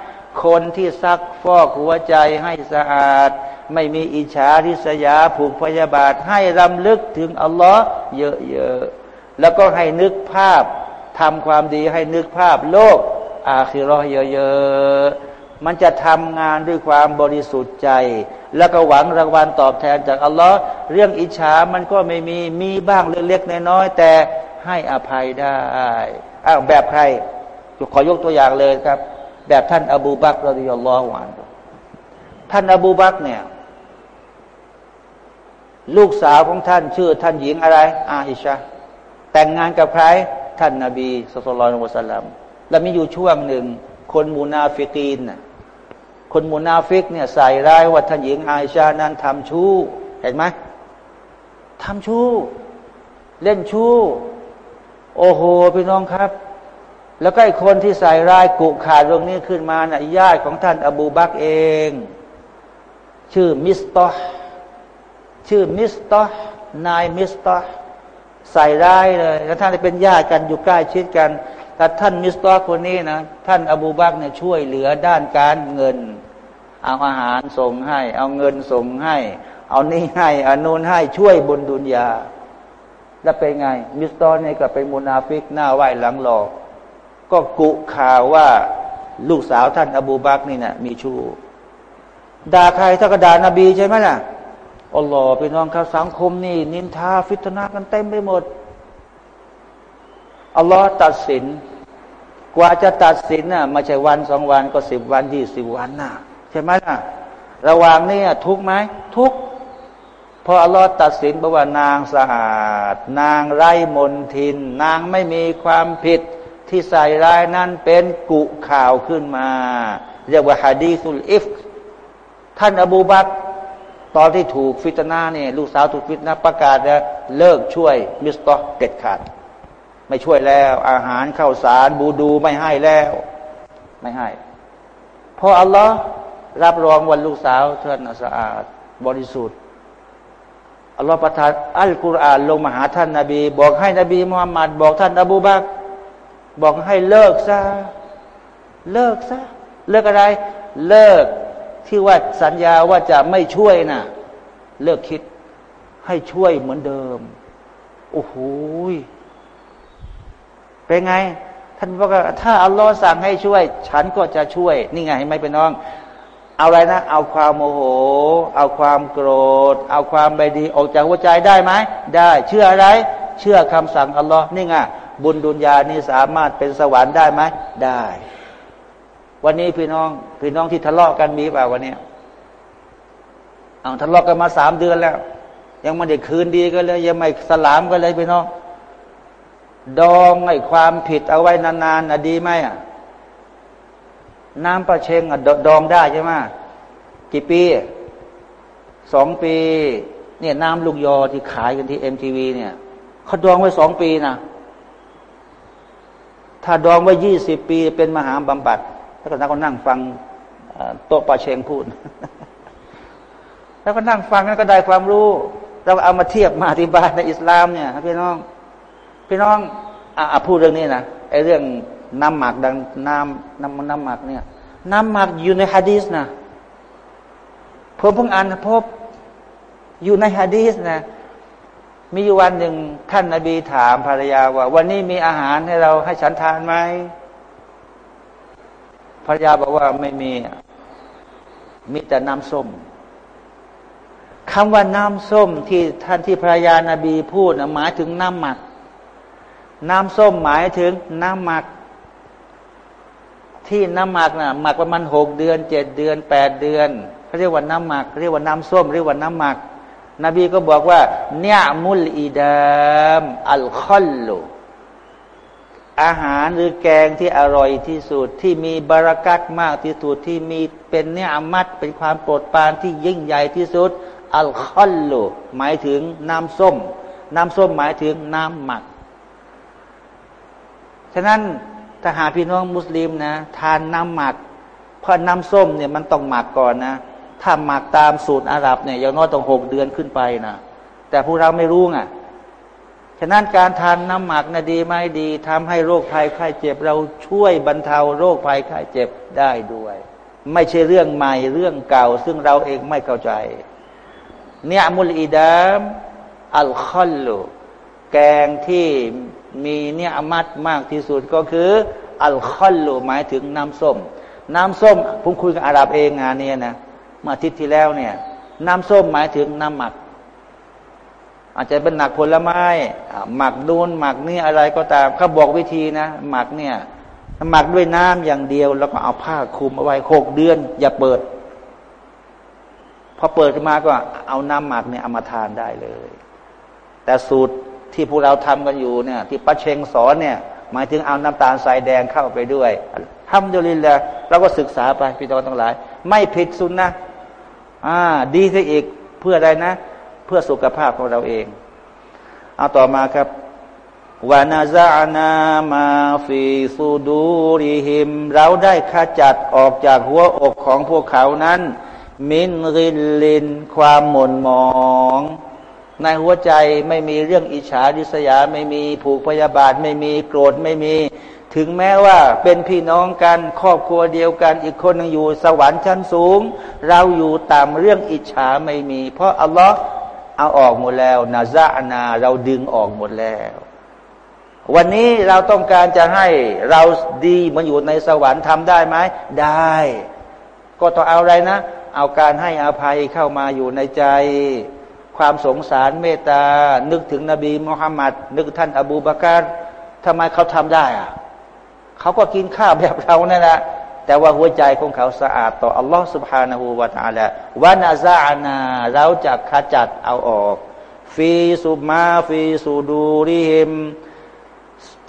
Speaker 1: คนที่ซักฟอกหัวใจให้สะอาด ไม่มีอิจฉาริษยาผูกพยาบาท ให้รำลึกถึงอัลลอฮ์เยอะๆ แล้วก็ให้นึกภาพทำความดีให้นึกภาพโลก อาคิรอเยอะๆ มันจะทำงานด้วยความบริสุทธิ์ใจ แล้วก็หวังรางวัลตอบแทนจากอัลลอฮ์เรื่องอิจฉามันก็ไม่มีมีบ้างเล็กๆน้อยๆแต่ให้อภัยได้อ้าวแบบใครขอยกตัวอย่างเลยครับ แบบท่านอบูบักรดิยัลลอฮฺวานท่านอบูบักเนี่ย ลูกสาวของท่านชื่อท่านหญิงอะไร อาอิชาแต่งงานกับใครท่านนบี صلى الله عليه وسلمแล้วมีอยู่ช่วงหนึ่ง คนมูนาฟิกีนคนมูนาฟิกเนี่ยใส่ร้ายว่าท่านหญิงอาชานั้นทำชู้เห็นไหมทำชู้ เล่นชู้ โอ้โหพี่น้องครับ แล้วก็ไอ้คนที่ใส่ร้ายกุข่าวตรงนี้ขึ้นมานะ่ะญาติของท่านอบูบักเอง ชื่อมิสตอ ชื่อมิสตอนายมิสตอใส่ร้ายเลยแล้วท่านเป็นญาติกันอยู่ใกล้ชิดกันแต่ท่านมิสตอคนนี้นะท่านอบูบักเนี่ยช่วยเหลือด้านการเงิน เอาอาหารส่งให้ เอาเงินส่งให้ เอานี่ให้อานูนให้ช่วยบนดุนยา แล้วเป็นไง มิสตอเนี่ยก็เป็นมุนาฟิกหน้าไหวหลังหลอก ก็กุข่าวว่าลูกสาวท่านอบูบักนี่นะมีชู้ด่าใครถ้าก็ด่านาบีใช่ไหมล่ะ อัลลอฮ์พี่น้องครับสังคมนี่ นินทาฟิตนากันเต็มไปหมดอัลลอฮ์ตัดสิน กว่าจะตัดสินน่ะไม่ใช่วันสองวันก็สิบวันยี่สิบวันน่ะ ใช่ไหมล่ะ ระหว่างนี้ทุกไหมทุกพออัลลอฮ์ตัดสินบอกว่านางสะอาด นางไร้มนทิน นางไม่มีความผิดที่ใส่ร้ายนั้นเป็นกุข่าวขึ้นมา เรียกว่าฮะดีสุลอิฟท่านอบูบัก ตอนที่ถูกฟิตนาเนี่ยลูกสาวถูกฟิตนาประกาศแล้วเลิกช่วยมิสตอเด็ดขาด ไม่ช่วยแล้ว อาหารข้าวสารบูดูไม่ให้แล้ว ไม่ให้พออัลลอฮ์รับรองวันลูกสาวเธอนะสะอาดบริสุทธิ์อัลลอฮฺประทานอัลกุรอานลงมาหาท่านนาบี บอกให้นบีมุฮัมมัดบอกท่านอบูบักบอกให้เลิกซะเลิกซะเลิกอะไร เลิก ที่ว่าสัญญาว่าจะไม่ช่วยนะ่ะ เลิกคิดให้ช่วยเหมือนเดิม โอ้โหเป็นไง ท่านบอกว่าถ้าอัลลอฮ์สั่งให้ช่วย ฉันก็จะช่วย นี่ไงไม่เป็นน้อง เอาอะไรนะ เอาความโมโห เอาความโกรธ เอาความใบดี ออกจากหัวใจได้ไหม ได้ เชื่ออะไร เชื่อคำสั่งอัลลอฮ์นี่ไงบุญดุลยานี่สามารถเป็นสวรรค์ได้ไหม ได้ วันนี้พี่น้องพี่น้องที่ทะเลาะกันมีเปล่าวันนี้เอาทะเลาะกันมาสามเดือนแล้ว ยังไม่ได้คืนดีกันเลย ยังไม่สลามกันเลยพี่น้อง ดองไอ้ความผิดเอาไว้นานๆนะดีไหมอะน้ำประเชงอะดองได้ใช่ไหมกี่ปีสองปี เนี่ยน้ำลูกยอที่ขายกันที่เอ็มทีวีเนี่ยเขาดองไว้สองปีนะถ้าดองไว้ยี่สิบปีเป็นมหาบำบัด แล้วก็นั่งฟังโต๊ะประเชงพูด แล้วก็นั่งฟังแล้วก็ได้ความรู้ เราเอามาเทียบมาอธิบายในอิสลามเนี่ยพี่น้อง พี่น้องอะพูดเรื่องนี้นะไอ้เรื่องน้ำหมักดังน้ำน้ำน้ำหมักเนี่ย น้ำหมักอยู่ในฮะดีสนะผมเพิ่งอ่านพบอยู่ในฮะดีสนะมีอยู่วันหนึ่งท่านนาบีถามภรรยาว่า วันนี้มีอาหารให้เราให้ฉันทานไหม ภรรยาบอกว่าไม่มีมีแต่น้ำส้มคำว่าน้ำส้มที่ท่านที่ภรรยานาบีพูดหมายถึงน้ำหมัก น้ำส้มหมายถึงน้ำหมัก ที่น้ำหมักนะ่ะหมักประมาณหกเดือนเจ็ดเดือนแปดเดือนเขาเรียกว่าน้ำหมัก เรียกว่าน้ำส้ม เรียกว่าน้ำหมัก นบีก็บอกว่า نعم الإدام الخل อาหารหรือแกงที่อร่อยที่สุดที่มีบารักัตมากที่สุดที่มีเป็นเนี๊ยะอ์มัตเป็นความโปรดปรานที่ยิ่งใหญ่ที่สุด الخلหมายถึงน้ำส้ม น้ำส้มหมายถึงน้ำหมัก ฉะนั้นถ้าหาพี่น้องมุสลิมนะ ทานน้ำหมัก เพราะน้ำส้มเนี่ยมันต้องหมักก่อนนะ ถ้าหมักตามสูตรอาหรับเนี่ยอย่างน้อยต้องหกเดือนขึ้นไปนะแต่พวกเราไม่รู้ไงะนั้นการทานน้ำหมักนะดีไม่ดีทำให้โรคภัยไข้เจ็บ เราช่วยบรรเทาโรคภัยไข้เจ็บได้ด้วย ไม่ใช่เรื่องใหม่เรื่องเก่า ซึ่งเราเองไม่เข้าใจ نعم الإدام الخلแกงที่มีเนี๊ยะอ์มัตมากที่สุดก็คือالخلหมายถึงน้ำส้ม น้ำส้มผมคุยกับอาหรับเองงานนี้นะเมื่ออาทิตย์ที่แล้วเนี่ย น้ำส้มหมายถึงน้ำหมัก อาจจะเป็นหมักผลไม้หมักนูนหมักนี่อะไรก็ตามเขาบอกวิธีนะหมักเนี่ยหมักด้วยน้ำอย่างเดียว แล้วก็เอาผ้าคลุมเอาไว้หกเดือน อย่าเปิด พอเปิดขึ้นมาก็เอาน้ำหมักเนี่ยเอามาทานได้เลย แต่สูตรที่พวกเราทำกันอยู่เนี่ย ที่ป้าเชงสอนเนี่ย หมายถึงเอาน้ำตาลทรายแดงเข้าไปด้วยทำดุลินแล้วเราก็ศึกษาไปพี่น้องทั้งหลาย ไม่ผิดสุนนะอ่า ดีซะอีกเพื่ออะไรนะ เพื่อสุขภาพของเราเองเอาต่อมาครับวานาซานามาฟีซูดูริหิม เราได้ขจัดออกจากหัวอกของพวกเขานั้น มินรินลิน ความหม่นหมอง ในหัวใจไม่มีเรื่องอิจฉาดิษยาไม่มีผูกพยาบาทไม่มีโกรธไม่มี ถึงแม้ว่าเป็นพี่น้องกันครอบครัวเดียวกัน อีกคนนึงอยู่สวรรค์ชั้นสูง เราอยู่ต่ำเรื่องอิจฉาไม่มี เพราะอัลลอฮ์ เอาออกหมดแล้วนาซาอนาเราดึงออกหมดแล้ว วันนี้เราต้องการจะให้เราดีมันอยู่ในสวรรค์ทำได้ไหมได้ ก็ต้องเอาอะไรนะ เอาการให้อภัยเข้ามาอยู่ในใจ ความสงสารเมตตา นึกถึงนบีมุฮัมมัดนึกท่านอบูบากรทำไมเขาทำได้อะเขาก็กินข้าวแบบเราเนั่นแหละ แต่ว่าหัวใจของเขาสะอาดต่ออัลลอฮฺสุบฮานาหูวาตาละวานาซาอานาเราจะขจัดเอาออก ฟีสุมาฟีสูดูริฮิม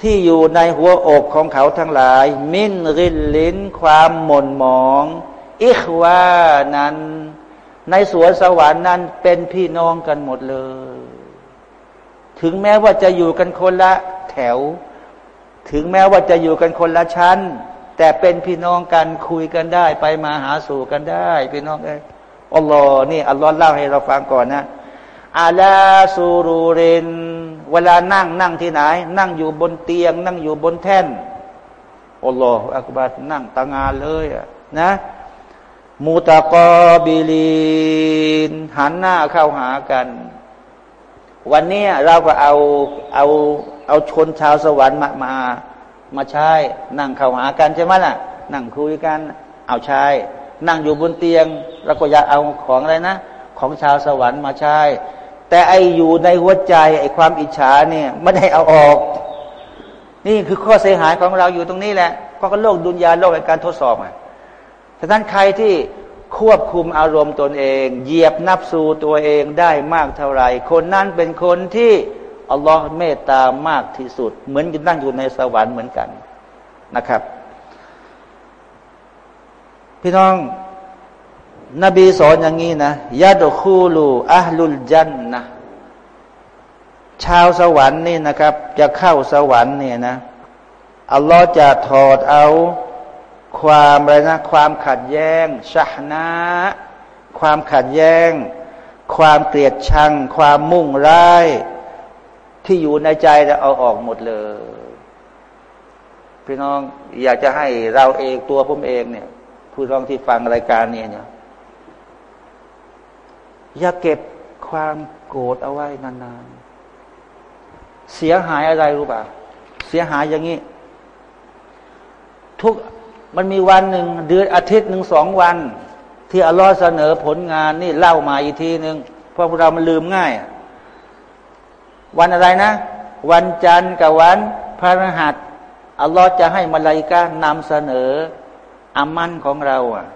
Speaker 1: ที่อยู่ในหัวอกของเขาทั้งหลาย มินรินลินความหม่นหมอง อิควานั้น ในสวนสวรรค์นั้นเป็นพี่น้องกันหมดเลย ถึงแม้ว่าจะอยู่กันคนละแถว ถึงแม้ว่าจะอยู่กันคนละชั้น แต่เป็นพี่น้องกันคุยกันได้ ไปมาหาสู่กันได้ พี่น้องเอ้อัลลอฮ์นี่อัลลอฮ์เล่าให้เราฟังก่อนนะอาลาสูรูเรนเวลานั่งนั่งที่ไหน นั่งอยู่บนเตียง นั่งอยู่บนแท่นอัลลอฮฺอักบัดนั่งตางานเลยนะมูตะกอบิลีนหันหน้าเข้าหากัน วันนี้เราก็เอาเอาเอาชนชาวสวรรค์มามา มาใช้นั่งเข้าหากันใช่ไหมล่ะ นั่งคุยกัน เอาใช้นั่งอยู่บนเตียงเราก็อยากเอาของอะไรนะ ของชาวสวรรค์มาใช้ แต่ไออยู่ในหัวใจไอความอิจฉาเนี่ยไม่ได้เอาออก นี่คือข้อเสียหายของเราอยู่ตรงนี้แหละก็โลกดุนยาโลกในการทดสอบไงฉะนั้นใครที่ควบคุมอารมณ์ตนเอง เหยียบนับสูตัวเองได้มากเท่าไหร่ คนนั้นเป็นคนที่ อัลลอฮ์เมตตามากที่สุด เหมือนกับนั่งอยู่ในสวรรค์เหมือนกันนะครับ พี่น้อง นบีสอนอย่างนี้นะยาดคูลูอัลลุลจันนะชาวสวรรค์นี่นะครับ จะเข้าสวรรค์เนี่ยนะอัลลอฮ์จะถอดเอาความอะไรนะความขัดแย้งชะนะความขัดแย้ง ความเกลียดชัง ความมุ่งร้าย ที่อยู่ในใจจะเอาออกหมดเลย พี่น้องอยากจะให้เราเองตัวผมเองเนี่ย ผู้ร้องที่ฟังรายการนี้เนี่ยอย่าเก็บความโกรธเอาไว้นานๆ เสียหายอะไรรู้ป่ะเสียหายอย่างนี้ ทุกมันมีวันหนึ่งเดือนอาทิตย์หนึ่งสองวัน ที่อัลลอฮ์เสนอผลงานนี่เล่ามาอีกทีหนึ่งเพราะพวกเรามันลืมง่าย วันอะไรนะ วันจันทร์กับวันพระรหัสอัลลอฮ์จะให้มาลายกานำเสนออามันของเราอะ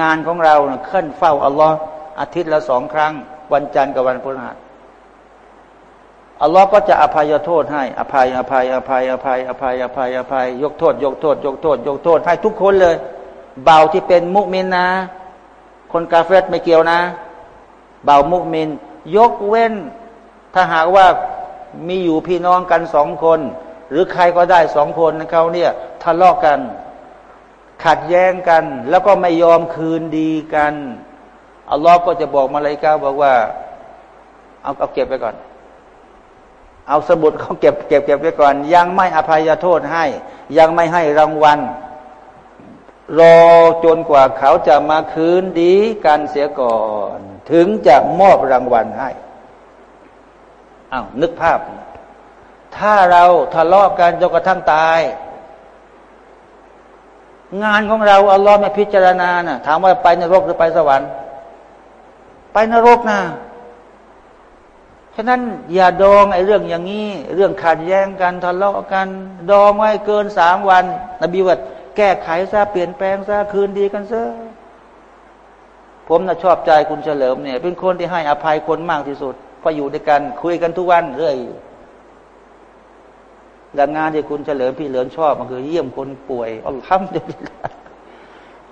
Speaker 1: งานของเราเขึ้นเฝ้าอัลลอฮ์อาทิตย์ละสองครั้ง วันจันทร์กับวันพฤหัสอัลลอฮ์ก็จะอภัยโทษให้ อภัย อภัย อภัย อภัย อภัย อภัย อภัย ยกโทษ ยกโทษ ยกโทษ ยกโทษ ให้ทุกคนเลย เบาที่เป็นมุกมินนะ คนกาเฟตไม่เกี่ยวนะ เบามุกมิน ยกเว้น ถ้าหากว่ามีอยู่พี่น้องกันสองคน หรือใครก็ได้สองคนเขาเนี่ยทะเลาะกัน ขัดแย้งกัน แล้วก็ไม่ยอมคืนดีกันอัลลอฮ์ก็จะบอกมาเลยกาบอกว่า เอาเอาเก็บไปก่อน เอาสมุดเขาเก็บเก็บเก็บไว้ก่อน ยังไม่อภัยโทษให้ ยังไม่ให้รางวัลรอจนกว่าเขาจะมาคืนดีกันเสียก่อน ถึงจะมอบรางวัลให้ อ้าวนึกภาพ ถ้าเราทะเลาะกันจนกระทั่งตาย งานของเราอัลลอฮ์ไม่พิจารณานะ่ะถามว่าไปนรกหรือไปสวรรค์ ไปนรกนะฉะนั้นอย่าดองไอ้เรื่องอย่างนี้ เรื่องขัดแย้งกันทะเลาะกัน ดองไว้เกินสามวัน นบีวัดแก้ไขซะเปลี่ยนแปลงซะคืนดีกันซะผมน่ะชอบใจคุณเฉลิมเนี่ย เป็นคนที่ให้อภัยคนมากที่สุด พออยู่ด้วยกัน คุยกันทุกวันเรื่อยดังงานที่คุณเฉลิมพี่เหลือชอบมันคือ เยี่ยมคนป่วยอัลฮัมดุลิลลา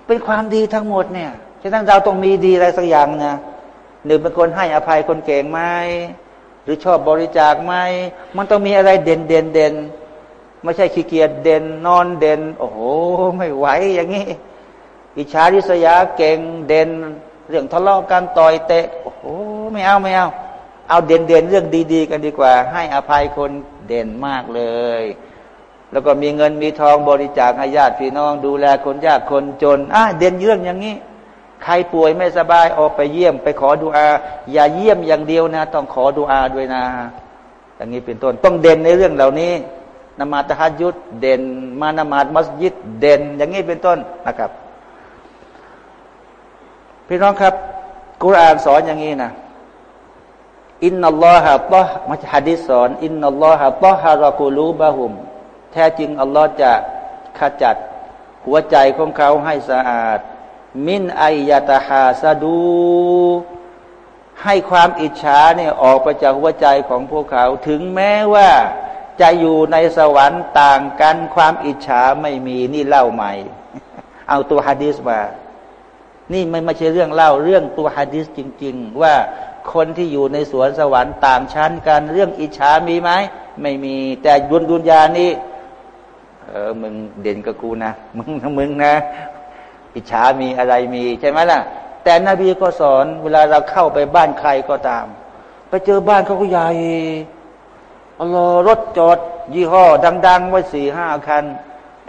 Speaker 1: เป็นความดีทั้งหมดเนี่ยฉะนั้นเราต้องมีดีอะไรสักอย่างนะหนึ่งเป็นคนให้อภัยคนเก่งไหมหรือชอบบริจาคไหมมันต้องมีอะไรเด่นเด่นเด่นไม่ใช่ขี้เกียจเด่นนอนเด่น โอ้โหไม่ไหวอย่างนี้อิจฉาริษยาเก่งเด่น เรื่องทะเลาะกันต่อยเตะ โอ้โหไม่เอาไม่เอา เอาเด่นเด่นเรื่องดี ๆ กันดีกว่า ให้อภัยคนเด่นมากเลย แล้วก็มีเงินมีทองบริจาคให้ญาติพี่น้อง ดูแลคนยากคนจนอะเด่นเรื่องอย่างนี้ใครป่วยไม่สบายออกไปเยี่ยม ไปขอดูอา อย่าเยี่ยมอย่างเดียวนะ ต้องขอดูอาด้วยนะ อย่างนี้เป็นต้นต้องเด่นในเรื่องเหล่านี้นมาตฮัดยุดเด่น มานมาดมัสยิดเด่น อย่างนี้เป็นต้นนะครับ พี่น้องครับกุรอานสอนอย่างนี้นะ อินนัลลอฮะตอมาฮะดิสอนอินนัลลอฮะตอฮารอกูลูบะฮุม แท้จริงอัลลอฮ์จะขจัดหัวใจของเขาให้สะอาด มินไอยาตาฮาซาดู ให้ความอิจฉาเนี่ยออกไปจากหัวใจของพวกเขา ถึงแม้ว่าจะอยู่ในสวรรค์ต่างกันความอิจฉาไม่มีนี่เล่าใหม่ เอาตัวฮะดิษมา นี่ไม่ไม่ใช่เรื่องเล่าเรื่องตัวฮะดิษจริง ๆ ว่า คนที่อยู่ในสวนสวรรค์ต่างชั้นกันเรื่องอิจฉามีไหมไม่มี แต่ยุนดุนยานี่เออมึงเด่นกับกูนะมึงมึงนะ อิจฉามีอะไรมีใช่ไหมล่ะ แต่นบีก็สอนเวลาเราเข้าไปบ้านใครก็ตาม ไปเจอบ้านเขาก็ใหญ่อลลอรถจอด ยี่ห้อ ดัง ๆ ไว้สี่ห้าคัน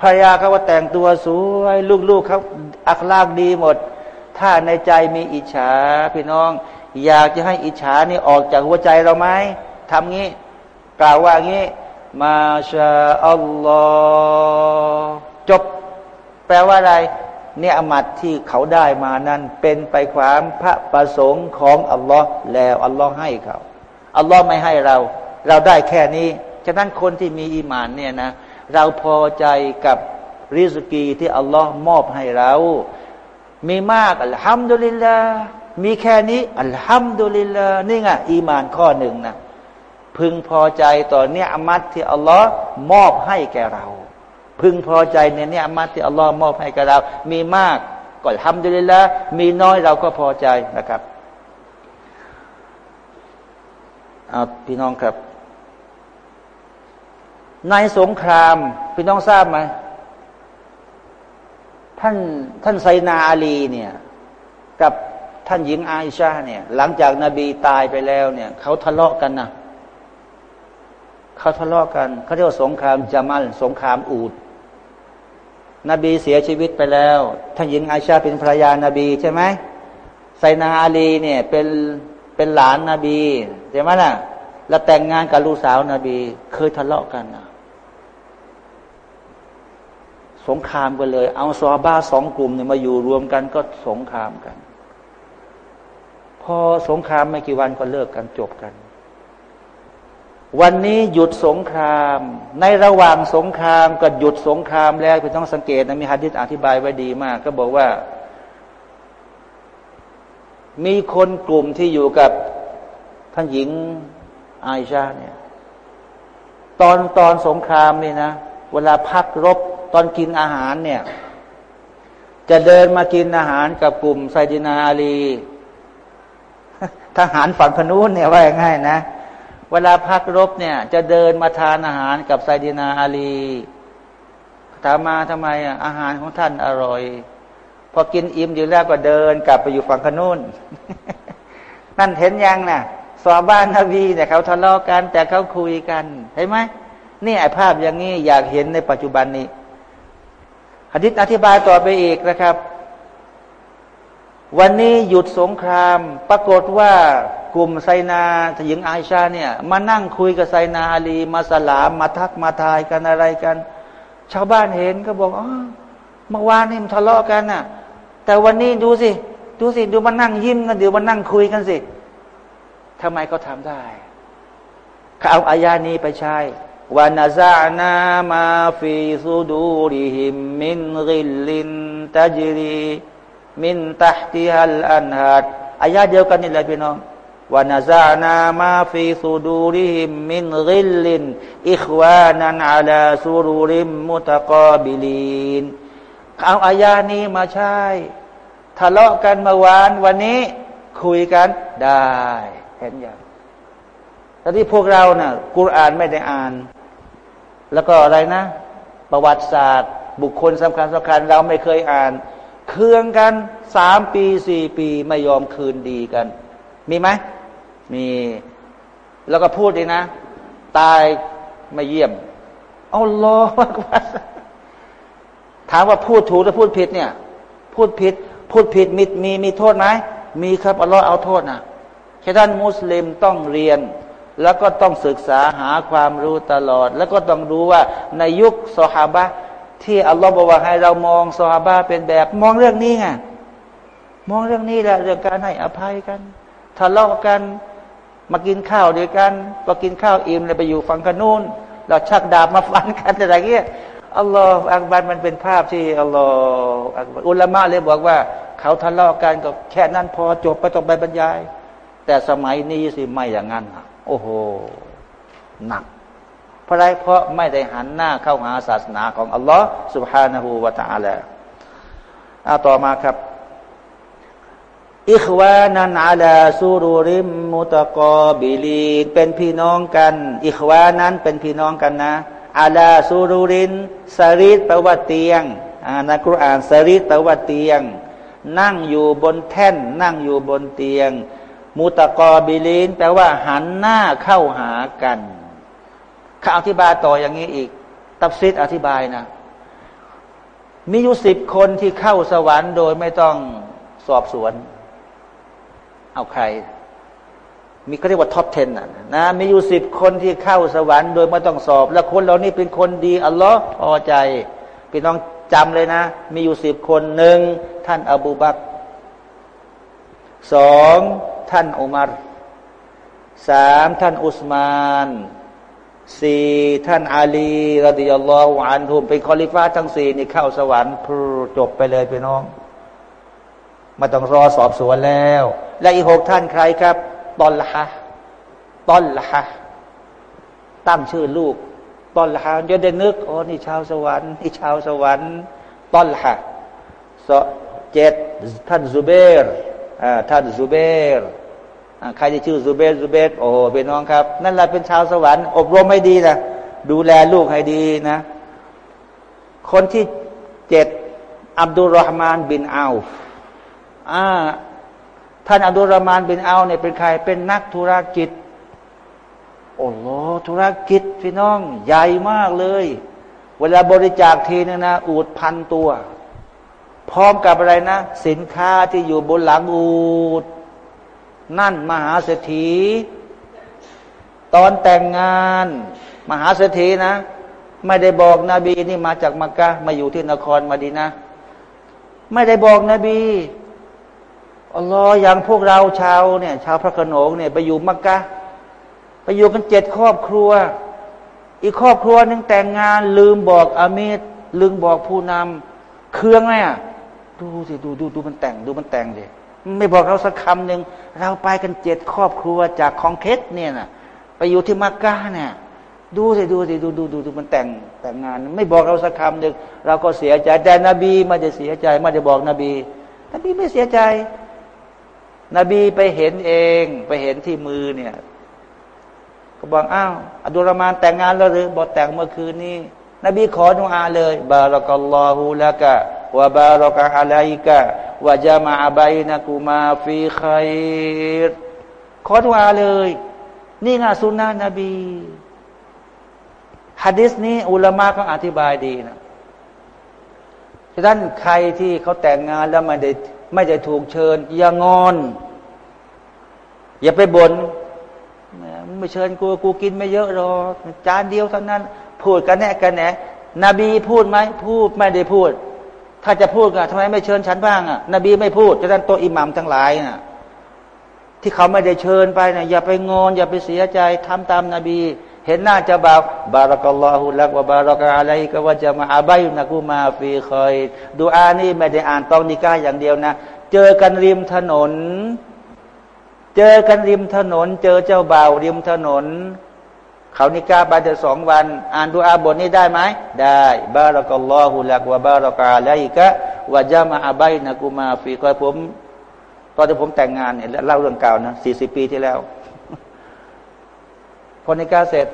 Speaker 1: ภรรยาเขาว่าแต่งตัวสวย ลูกๆเขาอักลากดีหมด ถ้าในใจมีอิจฉาพี่น้อง อยากจะให้อิจฉานี่ออกจากหัวใจเราไหมทำงี้ กล่าวว่างี้ มาชาอัลลอฮ์จบ แปลว่าอะไรเนี่ยอมัดที่เขาได้มานั้น เป็นไปความพระประสงค์ของอัลลอฮ์แล้วอัลลอฮ์ให้เขาอัลลอฮ์ไม่ให้เรา เราได้แค่นี้ ฉะนั้นคนที่มีอีมานเนี่ยนะ เราพอใจกับริสกีที่อัลลอฮ์มอบให้เรา มีมากอัลฮัมดุลิลลา มีแค่นี้ อัลฮัมดุลิลลานี่ไงอีมานข้อหนึ่งนะพึงพอใจต่อเนี่ยอมัดที่อัลลอฮ์มอบให้แก่เรา พึงพอใจในเนี่ยมาที่อัลลอฮ์มอบให้กับเรา มีมากก็ทำดีแล้วมีน้อยเราก็พอใจนะครับเอาพี่น้องครับ ในสงคราม พี่น้องทราบไหมท่านท่านไซนาอาลีเนี่ย กับ ท่านหญิงอาอิชาเนี่ย หลังจากนาบีตายไปแล้วเนี่ยเขาทะเลาะกันนะเขาทะเลาะกันเขาเรียกว่าสงครามจามัลสงครามอูด นบีเสียชีวิตไปแล้ว ท่านหญิงอาชาเป็นภรรยานาบีใช่ไหมไซนาอาลีเนี่ยเป็นเป็นหลานนาบีใช่ไหมล่ะแล้วแต่งงานกับลูกสาวนาบี เคยทะเลาะกันนะสงครามกันเลย เอาซอบ้าสองกลุ่มเนี่ยมาอยู่รวมกันก็สงครามกัน พอสงครามไม่กี่วันก็เลิกกันจบกัน วันนี้หยุดสงคราม ในระหว่างสงครามกับหยุดสงครามแล้วคุณต้องสังเกตนะมีฮะดิษอธิบายไว้ดีมาก ก็บอกว่า มีคนกลุ่มที่อยู่กับท่านหญิงไอชาเนี่ยตอนตอนสงครามนี่นะ เวลาพักรบตอนกินอาหารเนี่ย จะเดินมากินอาหารกับกลุ่มไซดินาอาลี ทหารฝั่งพนูนเนี่ยว่าง่ายนะ เวลาพักรบเนี่ย จะเดินมาทานอาหารกับไซดินาอาลีถามมาทำไมอะอาหารของท่านอร่อย พอกินอิ่มอยู่แล้วก็เดินกลับไปอยู่ฝั่งขนุนนั่นเห็นยังนะ่ะสอบ้านนบีเนี่ยเขาทะเลาะกัน แต่เขาคุยกันเห็นไหมนี่ไอภาพอย่างนี้อยากเห็นในปัจจุบันนี้หะดิษอธิบายต่อไปอีกนะครับ วันนี้หยุดสงคราม ปรากฏว่ากลุ่มไซนาหญิงอาชาเนี่ย มานั่งคุยกับไซนาอาลี มาสลามมาทักมาทายกันอะไรกัน ชาวบ้านเห็นก็บอกอ๋อเมื่อวานนี่มันทะเลาะกันน่ะ แต่วันนี้ดูสิ ดูสิดูมานั่งยิ้มกันเดี๋ยวมานั่งคุยกันสิทำไมเขาทำได้เขาเอาอายานี้ไปใช้ونزعنا ما في صدورهم من غل تجري من تحتهم الأنهارอายาเดียวกันนี่แหละพี่น้องونزعنا ما في صدورهم من غلอิควานันอาลาซูรุริมมุตะกอบิลีนเอาอายานี้มาใช้ทะเลาะกันเมื่อวานวันนี้คุยกันได้ เห็นอย่างแต่ที่พวกเรานะ่ะกุรอานไม่ได้อ่าน แล้วก็อะไรนะ ประวัติศาสตร์ บุคคลสำคัญสำคัญเราไม่เคยอ่าน เคืองกันสามปีสี่ปีไม่ยอมคืนดีกัน มีไหมมีแล้วก็พูดดีนะ ตายไม่เยี่ยมเอาล้อมากว่าถามว่าพูดถูกหรือพูดผิดเนี่ย พูดผิด พูดผิดมีมีมีโทษไหมมีครับอัลลอฮ์เอาโทษนะแค่ท่านมุสลิมต้องเรียน แล้วก็ต้องศึกษาหาความรู้ตลอด แล้วก็ต้องรู้ว่าในยุคสฮาบะ ที่อัลลอฮ์บอกว่าให้เรามองสฮาบะเป็นแบบ มองเรื่องนี้ไงมองเรื่องนี้แหละเรื่องการให้อภัยกันทะเลาะกันมากินข้าวด้วยกันพอกินข้าวอิ่มเลยไปอยู่ฝั่งขนูนเราชักดาบมาฟันกันอะไรเงี้ยอัลลอฮฺอักบัรมันเป็นภาพที่อัลลอฮฺอักบัรอุลามะเลยบอกว่า เขาทะเลาะกันก็แค่นั้นพอจบไปต้องไปบรรยาย แต่สมัยนี้สิไม่อย่างนั้นโอ้โหหนัก เพราะอะไรเพราะไม่ได้หันหน้าเข้าหาศาสนาของอัลลอฮฺสุบฮานะฮูวาตาละเอาต่อมาครับอิควานันอาลาซูรุริมมุตะกอบิลีเป็นพี่น้องกัน อิควานั้นเป็นพี่น้องกันนะอาลาซูรุรินสริตแปลว่าเตียงอ่านักรุอ่านสริตแปลว่าเตียง นั่งอยู่บนแท่น นั่งอยู่บนเตียง มุตะกอบิลินแปลว่าหันหน้าเข้าหากัน ข้าอธิบายต่ออย่างนี้อีก ตับซิดอธิบายนะ มีอยู่สิบคนที่เข้าสวรรค์โดยไม่ต้องสอบสวน เอาใคร มีเขาเรียกว่าท็อป 10นะนะ มีอยู่สิบคนที่เข้าสวรรค์โดยไม่ต้องสอบ และคนเหล่านี้เป็นคนดี อัลลอฮ์พอใจพี่น้องจำเลยนะ มีอยู่สิบคนหนึ่งท่านอบูบักสองท่านอุมารสามท่านอุสมาน สี่ท่านอาลีรดิยัลลอฮุอันทุมเป็นคอลิฟ้าทั้งสี่นี่เข้าสวรรค์พจบไปเลยพี่น้องมาต้องรอสอบสวนแล้ว และอีกหกท่านใครครับตอนละฮะตอนละฮะตั้งชื่อลูกตอนละฮะจะได้นึกอ๋อนี่ชาวสวรรค์นี่ชาวสวรรค์ต็อลฮะฮ์เจ็ดท่านซูเบรท่านซูเบร ใครที่ชื่อซูเบรซูเบรโอ้พี่น้องครับ นั่นแหละเป็นชาวสวรรค์อบรมให้ดีนะดูแลลูกให้ดีนะ คนที่เจ็ดอับดุลรหมานบินเอาฟ์อ่าท่านอับดุลรหมานบินเอาฟ์เนี่ยเป็นใครเป็นนักธุรกิจ โอ้โหธุรกิจพี่น้องใหญ่มากเลย เวลาบริจาคทีนึงนะ อูดพันตัว พร้อมกับอะไรนะ สินค้าที่อยู่บนหลังอูด นั่นมหาเศรษฐี ตอนแต่งงาน มหาเศรษฐีนะ ไม่ได้บอกนบีนี่มาจากมักกะมาอยู่ที่นครมาดีนะไม่ได้บอกนบีอัลลอฮ์อย่างพวกเราชาวเนี่ยชาวพระขนงเนี่ยไปอยู่มักกะไปอยู่กันเจ็ดครอบครัว อีกครอบครัวหนึ่งแต่งงานลืมบอกอามีดลืมบอกผู้นำเครื่องไหมอะดูสิดูดูดูมันแต่งดูมันแต่งสิ ไม่บอกเราสักคำหนึ่งเราไปกันเจ็ดครอบครัวจากคองเคสเนี่ยนะไปอยู่ที่มักกะเนี่ย ดูสิดูสิดูดูดูดูมันแต่งแต่งงาน ไม่บอกเราสักคำหนึ่งเราก็เสียใจแต่นบีไม่ได้เสียใจไม่ได้บอกนบีนบีไม่เสียใจ นบีไปเห็นเองไปเห็นที่มือเนี่ย ก็บอกอ้าวอัดุลรามานแต่งงานแล้วหรือบอกแต่งเมื่อคืนนี้นบีขอดุอาเลยบารักัลลอฮุละกะ วะบารักะอะลัยกะวะจามาบัยนะกูมาฟีขัยขอดุอาเลย นี่ไงสุนนะนบีฮะดิษนี้อุลามะก็อธิบายดีนะฉะนั้นใครที่เขาแต่งงานแล้วไม่ได้ไม่ได้ถูกเชิญ อย่างอน อย่าไปบน่นไม่เชิญกูกูกินไม่เยอะหรอกจานเดียวเท่านั้น พูดกันแน่กันแหนนบีพูดไหมพูดไม่ได้พูด ถ้าจะพูดอะทำไมไม่เชิญฉันบ้างอะนบีไม่พูดจะนั้นตัวอิหมัมทั้งหลายน่ะที่เขาไม่ได้เชิญไปนะอย่าไปงอนอย่าไปเสียใจทำตามนาบี เห็นหน้าจะบ่าวบารักัลลอฮุลักวะบารักอะไรก็ว่าจะมาอาบัยนะกูมาฟีคอยดูอานี่ไม่ได้อ่านต้องนิก้าอย่างเดียวนะ เจอกันริมถนน เจอกันริมถนน เจอเจ้าบ่าวริมถนน เขานิกาบาจะสองวัน อ่านดูอาบทนี้ได้ไหมได้บารักัลลอฮุลักวะบารักาไลกะวะจามาอาบัยนะกูมาฟีกอยผม ตอนที่ผมแต่งงานเนี่ยเล่าเรื่องเก่านะสี่สิบปีที่แล้ว พอนิกาเสร็จ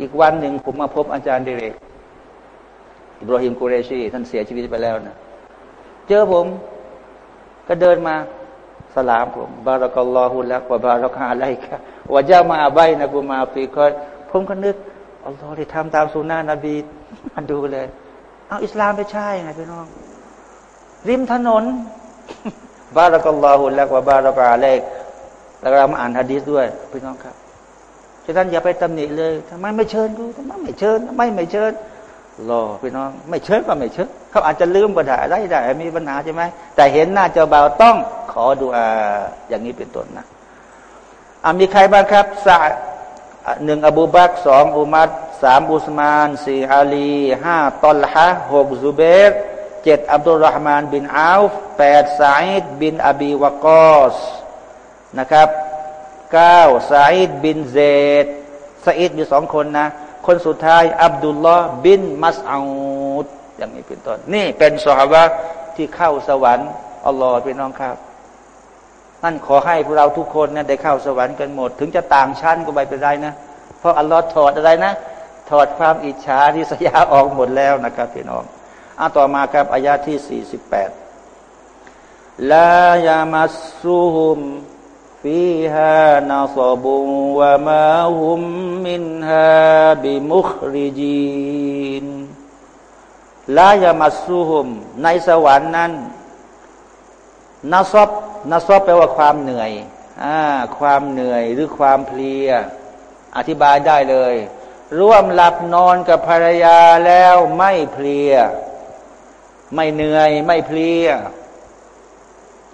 Speaker 1: อีกวันหนึ่งผมมาพบอาจารย์เดเรกอิบราฮิมกูเรชีท่านเสียชีวิตไปแล้วนะเจอผมก็เดินมาสลามผมบารักัลลอฮุลักวะบารักาไลกะ ว่าเจะมาใบนะกูมาฟีก็ผมก็นึกอัลลอฮ์ที่ทำตามสุนนะนบีมันดูเลย เอาอิสลามไปใช่ไงพี่น้อง ริมถนน บารักัลลอฮุลักว่าบารักาเลกแล้วเรามาอ่านฮะดีษด้วยพี่น้องครับฉะนั้นอย่าไปตำหนิเลยทำไมไม่เชิญกูทำไมไม่เชิญทำไมไม่เชิญรอพี่น้อง ไม่เชิญก็ไม่เชิญเขาอาจจะลืมก็ได้ได้ได้มีปัญหาใช่ไหมแต่เห็นหน้าเจ้าบ่าวต้องขอดูอาอย่างนี้เป็นต้นนะ มีใครบ้างครับสหนึ่งอบูบักสองอุมัดสามอุสมานสี่อาลีห้าตอลฮะหกซูเบรเจ็ดอับดุลรหมานบินอาฟแปดซาอิดบินอบีวากอสนะครับเก้าซาอิดบินเซดซาอิดมีสองคนนะ คนสุดท้ายอับดุลลอฮ์บินมัสอูดอย่างนี้เป็นต้นนี่เป็นสหาวะที่เข้าสวรรค์อัลลอฮ์เป็นน้องครับ นั่นขอให้พวกเราทุกคนนะได้เข้าสวรรค์กันหมด ถึงจะต่างชั้นก็ไม่เป็นไรนะ เพราะอัลลอฮ์ถอดอะไรนะ ถอดความอิจฉาที่สยาออกหมดแล้วนะครับพี่น้องอ่าต่อมาครับอายาที่สี่สิบแปดลายามัสซูฮุมฟีฮานาซบุวะมาฮุมมินฮาบิมุคริจีนลายามัสุฮุมในสวรรค์นั้น นาซอบนาซอบแปลว่าความเหนื่อยอ่าความเหนื่อยหรือความเพลีย อธิบายได้เลย ร่วมหลับนอนกับภรรยาแล้วไม่เพลีย ไม่เหนื่อยไม่เพลีย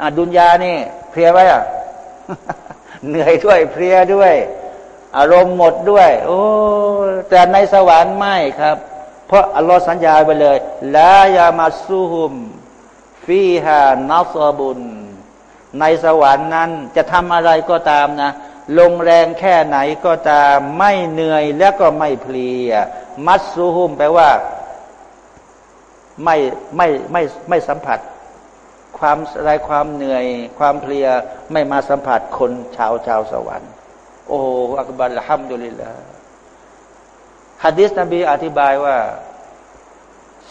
Speaker 1: อะดุนยานี่ เพลียไว้อะเหนื่อยด้วยเพลียด้วย อารมณ์หมดด้วย โอ้แต่ในสวรรค์ไม่ครับ เพราะอัลลอฮ์สัญญาไปเลยลายามาซูฮุม ฟีฮานัสบุนในสวรรค์นั้นจะทำอะไรก็ตามนะลงแรงแค่ไหนก็ตาม ไม่เหนื่อยแล้วก็ไม่เพลีย มัสซูฮุมแปลว่า ไม่ไม่ไม่ไม่สัมผัส ความอะไรความเหนื่อย ความเพลียไม่มาสัมผัสคนชาวชาวสวรรค์ โอ้อักบัลฮัมดุลิลละฮะดิษนบีอธิบายว่า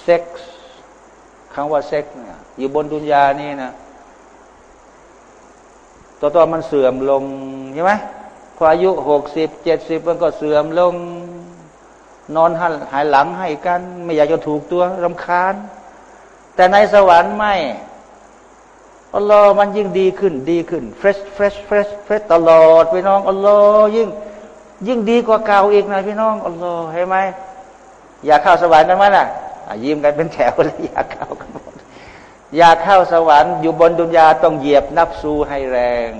Speaker 1: เซ็กส์คำว่าเซ็กเนี่ย อยู่บนดุนยานี่นะตัวตัวมันเสื่อมลงใช่ไหมพออายุหกสิบเจ็ดสิบมันก็เสื่อมลง นอนหันหายหลังให้กัน ไม่อยากจะถูกตัวรำคาญ แต่ในสวรรค์ไม่อัลลอฮ์มันยิ่งดีขึ้น ดีขึ้น fresh fresh fresh fresh ตลอดพี่น้องอัลลอฮ์ยิ่ง ยิ่งดีกว่าเก่าอีกนะพี่น้องอัลลอฮ์เห็นไหมอยากเข้าสวรรค์กันไหมล่ะยิ้มกันเป็นแถวเลยอยากเข้ากัน อยากเข้าสวรรค์อยู่บนดุนยาต้องเหยียบนับซูให้แรง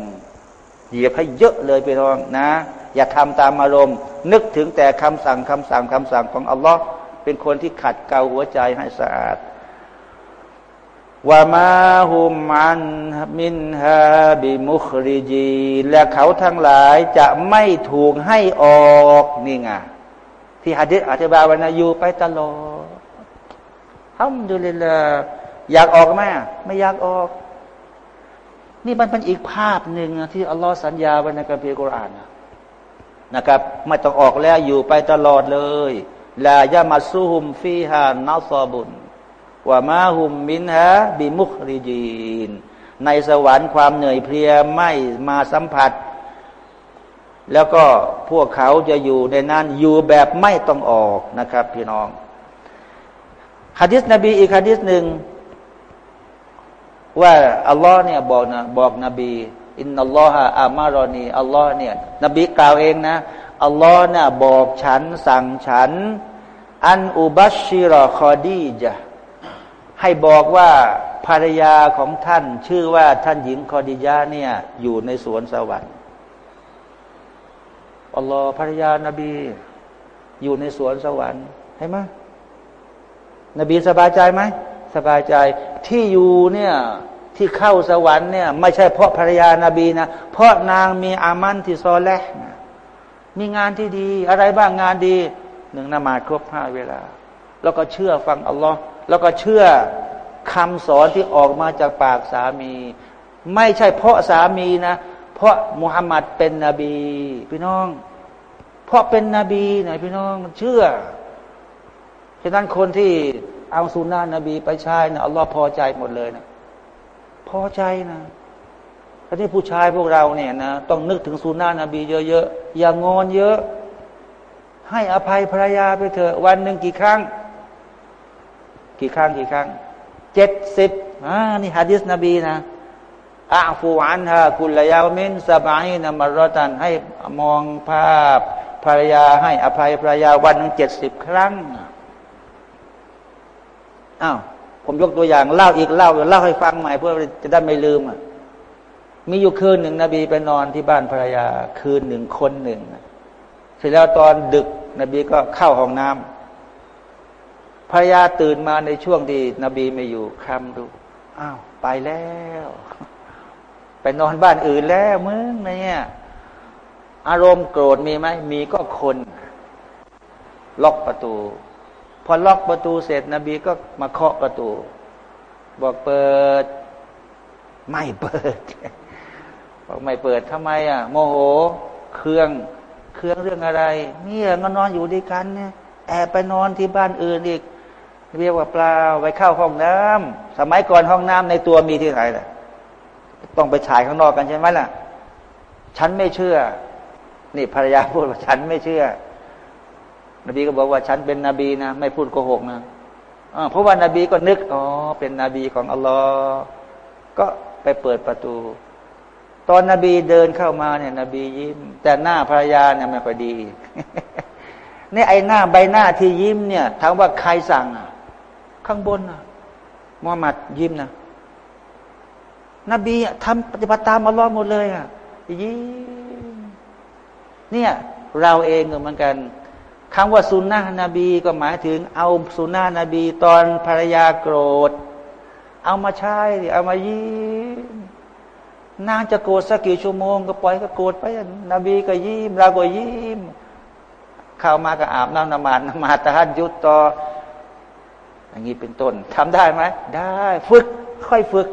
Speaker 1: เหยียบให้เยอะเลยไปน้องนะ อย่าทำตามอารมณ์ นึกถึงแต่คำสั่งคำสั่งคำสั่งของอัลลอฮ์เป็นคนที่ขัดเกลาหัวใจให้สะอาดว่ามาฮุมัน มินฮาบิมุคริจี และเขาทั้งหลายจะไม่ถูกให้ออกนี่ไงที่ฮะดิษอธิบายวันนายูไปตลอดทำดูเลยละ อยากออกไหมไม่อยากออก นี่มันเป็นอีกภาพหนึ่งที่อัลลอฮ์สัญญาไว้ในกัมภีร์กุรอานนะครับ ไม่ต้องออกแล้วอยู่ไปตลอดเลยลายามาซูฮุมฟีฮานาซอบุนว่ามาฮุมมินฮะบิมุคริจีน ในสวรรค์ความเหนื่อยเพลียไม่มาสัมผัส แล้วก็พวกเขาจะอยู่ในนั้นอยู่แบบไม่ต้องออกนะครับ พี่น้องฮะดิษนบีอีกฮะดิษหนึ่ง ว่าอัลลอฮ์เนี่ยบอกนะบอกนบี อินนัลลอฮะอามารอนีอัลลอฮ์เนี่ยนบีกล่าวเองนะอัลลอฮ์เนี่ยบอกฉันสั่งฉัน อันอุบัชชิรอคอดีจะให้บอกว่าภรรยาของท่าน ชื่อว่าท่านหญิงคอดิยาเนี่ยอยู่ในสวนสวรรค์อัลลอฮ์ภรรยานบี อยู่ในสวนสวรรค์ใช่ไหมนบีสบายใจไหม สบายใจที่อยู่เนี่ยที่เข้าสวรรค์เนี่ยไม่ใช่เพราะภรรยานาบีนะ เพราะนางมีอามันที่ซอแลนะมีงานที่ดี อะไรบ้างงานดีหนึ่งนมาครบห้าเวลา แล้วก็เชื่อฟังอัลลอฮ์แล้วก็เชื่อคำสอนที่ออกมาจากปากสามี ไม่ใช่เพราะสามีนะ เพราะมุฮัมมัดเป็นนบี พี่น้อง เพราะเป็นนบีนะพี่น้องเชื่อฉะนั้นคนที่ เอาสุนานะนบีไปใช้นะอัลลอฮ์พอใจหมดเลยนะ พอใจนะถ้าที่ผู้ชายพวกเราเนี่ยนะต้องนึกถึงสุนานะนบีเยอะๆอย่างอนเยอะ ให้อภัยภรรยาไปเถอะวันหนึ่งกี่ครั้ง กี่ครั้งกี่ครั้งเจ็ดสิบอ่านี่ฮะดิษนบีนะอาฟูอันฮะกุลยามินสบายนามรตันให้มองภาพภรรยาให้อภัยภรรยาวันหนึ่งเจ็ดสิบครั้ง อ้าวผมยกตัวอย่างเล่าอีกเล่าเล่าให้ฟังใหม่เพื่อจะได้ไม่ลืมอะมีอยู่คืนหนึ่งนบีไปนอนที่บ้านภรรยา คืนหนึ่งคนหนึ่งเสร็จแล้วตอนดึก นบีก็เข้าห้องน้ำภรรยาตื่นมาในช่วงที่นบีไม่อยู่คำดูอ้าวไปแล้ว ไปนอนบ้านอื่นแล้วมึงเนี่ยอารมณ์โกรธมีไหมมีก็คน ล็อกประตู พอล็อกประตูเสร็จนบีก็มาเคาะประตู บอกเปิด ไม่เปิดบอกไม่เปิดทำไมอะ โมโห เครื่องเครื่องเรื่องอะไรเนี่ยก็นอนอยู่ด้วยกันเนี่ยแอบไปนอนที่บ้านอื่นอีก เรียกว่าเปล่าไปเข้าห้องน้ำสมัยก่อนห้องน้ำในตัวมีที่ไหนล่ะ ต้องไปฉายข้างนอกกันใช่ไหมล่ะ ฉันไม่เชื่อ นี่ภรรยาพูดว่าฉันไม่เชื่อ นบีก็บอกว่าฉันเป็นนบีนะ ไม่พูดโกหกนะเพราะว่านบีก็นึกอ๋อเป็นนบีของอัลลอฮ์ก็ไปเปิดประตู ตอนนบีเดินเข้ามาเนี่ย นบียิ้ม แต่หน้าภรรยาเนี่ยไม่ค่อยดีนี่ไอ้หน้าใบหน้าที่ยิ้มเนี่ยถามว่าใครสั่งอะ ข้างบนอะมุฮัมมัดยิ้มนะนบีทำปฏิบัติตามอัลลอฮ์หมดเลยอะยิ้มเนี่ย เราเองเหมือนกัน คำว่าสุนนะนบีก็หมายถึง เอาสุนนะนบี ตอนภรรยาโกรธ เอามาใช้เอามายิ้มนางจะโกรธสักกี่ชั่วโมง ก็ปล่อยก็โกรธไปนบีก็ยิ้มเราก็ยิ้มเข้ามาก็อาบน้ำนมาดนมาตะฮัดยุดต่ออย่างนี้เป็นต้นทำได้ไหมได้ฝึก ค่อยฝึก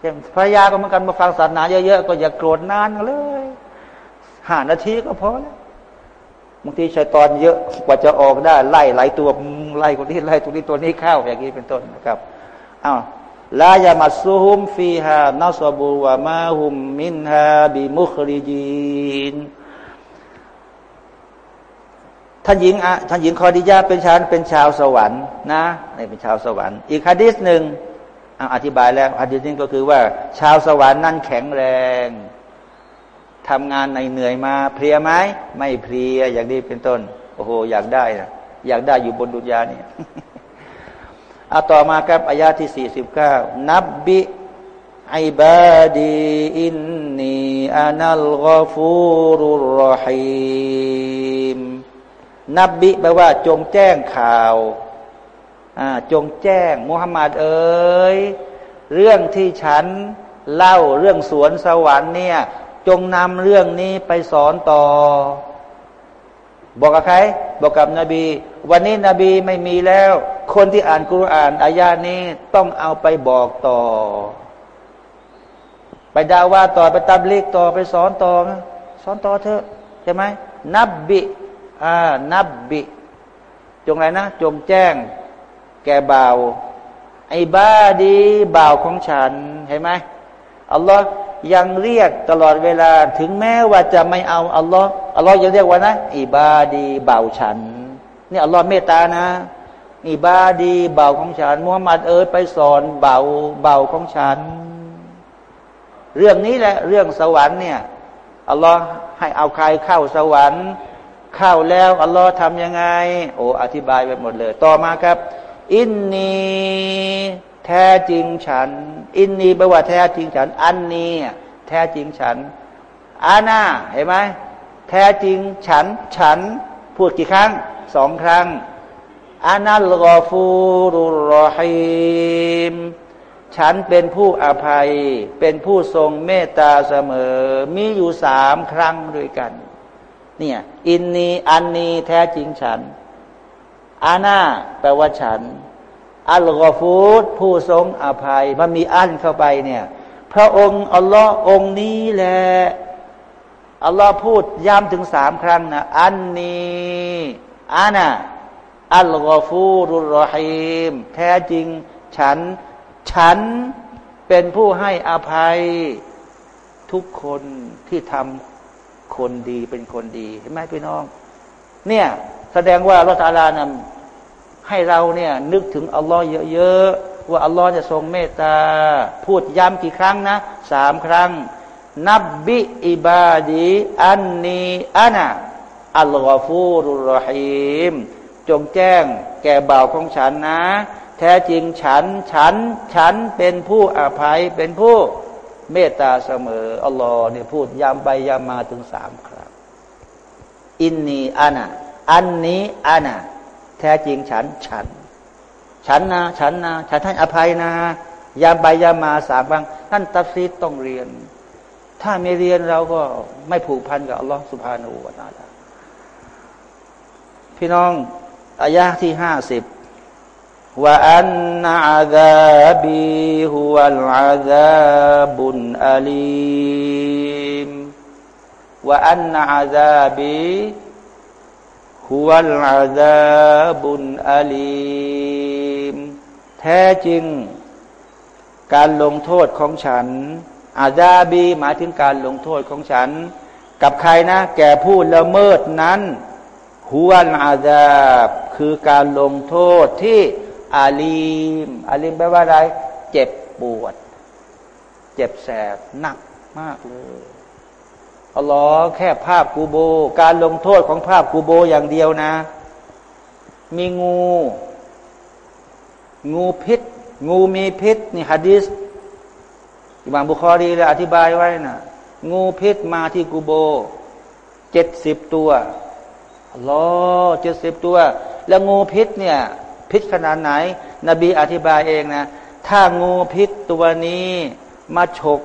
Speaker 1: อย่างภรรยาก็เหมือนกันมาฟังศาสนาเยอะๆก็อย่าโกรธนานเลยห้านาทีก็พอแล้ว บางทีชัยตอนเยอะกว่าจะออกได้ไล่หลายตัวไล่คนนี้ไล่ตัวนี้ตัวนี้เข้าอย่างนี้เป็นต้นนะครับอ้าวลายามัสซุฮุมฟีฮานาสบูวามาฮุมมินฮาบิมุคริจีนท่านหญิงอะท่านหญิงคอดิยาเป็นชาวเป็นชาวสวรรค์นะนี่เป็นชาวสวรรค์ อีกฮะดิษหนึ่งอธิบายแล้วฮะดิษนี้ก็คือว่า ชาวสวรรค์นั่นแข็งแรง ทำงานในเหนื่อยมาเพลียไหมไม่เพลียอย่างนี้เป็นต้น โอ้โห อยากได้นะอยากได้อยู่บนดุจยานี่เอาต่อมาครับอายาที่สี่สิบเก้านับบิไอบาดีอินนีอานัลกฟูรุรฮิมนับบิแปลว่า จงแจ้งข่าวจงแจ้งมุฮัมมัดเอ๋ยเรื่องที่ฉันเล่าเรื่องสวนสวรรค์เนี่ย จงนำเรื่องนี้ไปสอนต่อ บอกกับใคร บอกกับนบี วันนี้นบีไม่มีแล้ว คนที่อ่านกุรอานอายานี้ต้องเอาไปบอกต่อ ไปดาว่าต่อไปตับลิกต่อไปสอนต่อสอนต่อเถอะใช่ไหมนับบิอ่านับบิ จงอะไรนะ จงแจ้ง แก่บ่าวไอ้บ้าดีบ่าวของฉันเห็นไหมอัลลอฮ์ ยังเรียกตลอดเวลาถึงแม้ว่าจะไม่เอาอัลลอฮ์อัลลอฮ์ยังเรียกว่านะอิบาดีเบาฉันนี่อัลลอฮ์เมตตานะอิบาดีเบาของฉันมุฮัมมัดเอ๋ยไปสอนเบาเบาของฉัน เรื่องนี้แหละเรื่องสวรรค์เนี่ยอัลลอฮ์ให้เอาใครเข้าสวรรค์เข้าแล้วอัลลอฮ์ทำยังไง โอ้อธิบายไปหมดเลย ต่อมาครับ อินนี แท้จริงฉัน อินนีแปลว่าแท้จริงฉัน อันนี้แท้จริงฉันอาณาเห็นไหมแท้จริงฉัน ฉัน พูดกี่ครั้งสองครั้งอานัลกอฟูรุรอฮิมฉันเป็นผู้อภัย เป็นผู้ทรงเมตตาเสมอ มีอยู่สามครั้งด้วยกัน เนี่ย อินนีอันนี้แท้จริงฉันอาณาแปลว่าฉัน อัลกอฟูดผู้ทรงอภัย มันมีอันเข้าไปเนี่ย พระองค์อัลลอฮ์องนี้แหละอัลลอฮ์พูดย้ำถึงสามครั้งนะอันนี้อานะอัลกอฟูรุรฮิมแท้จริง ฉัน ฉันเป็นผู้ให้อภัยทุกคนที่ทำคนดีเป็นคนดีเห็นไหมพี่น้อง เนี่ย แสดงว่ารัตาลานำ ให้เราเนี่ยนึกถึงอัลลอฮ์เยอะๆว่าอัลลอฮ์จะทรงเมตตา พูดย้ำกี่ครั้งนะสามครั้ง นับบิอิบาดีอันนีอานะอัลลอฟูรุรฮิมจงแจ้งแก่บ่าวของฉันนะ แท้จริงฉัน ฉัน ฉันเป็นผู้อภัยเป็นผู้เมตตาเสมออัลลอฮ์เนี่ยพูดย้ำไปย้ำมาถึงสามครั้งอินนีอานะอันนี้อานะ แท้จริงฉันฉัน ฉันนะฉันนะฉันท่านอภัยนะยามไปยามมาสามบางท่านตัฟซีต้องเรียน ถ้าไม่เรียนเราก็ไม่ผูกพันกับอัลลอฮฺสุภาณูวาตาลาพี่น้องอายะที่ห้าสิบว่าอันนาอาซาบีฮุวัลอาซาบุนอาลีมว่าอันนาอาซาบี ฮุวัลอาซาบุนอาลีมแท้จริง การลงโทษของฉัน อาซาบีหมายถึงการลงโทษของฉัน กับใครนะ แก่ผู้ละเมิดนั้นฮุวนอาซาบคือการลงโทษที่อาลีมอาลีมแปลว่าอะไร เจ็บปวด เจ็บแสบหนักมากเลย อัลลอฮ์แค่ภาพกูโบ การลงโทษของภาพกูโบอย่างเดียวนะ มีงู งูพิษ งูมีพิษนี่ฮะดิษอิบางบุคอรีเลยอธิบายไว้นะงูพิษมาที่กูโบเจ็ดสิบตัวอัลลอฮ์เจ็ดสิบตัว แล้วงูพิษเนี่ย พิษขนาดไหน นบีอธิบายเองนะ ถ้างูพิษตัวนี้ มาฉก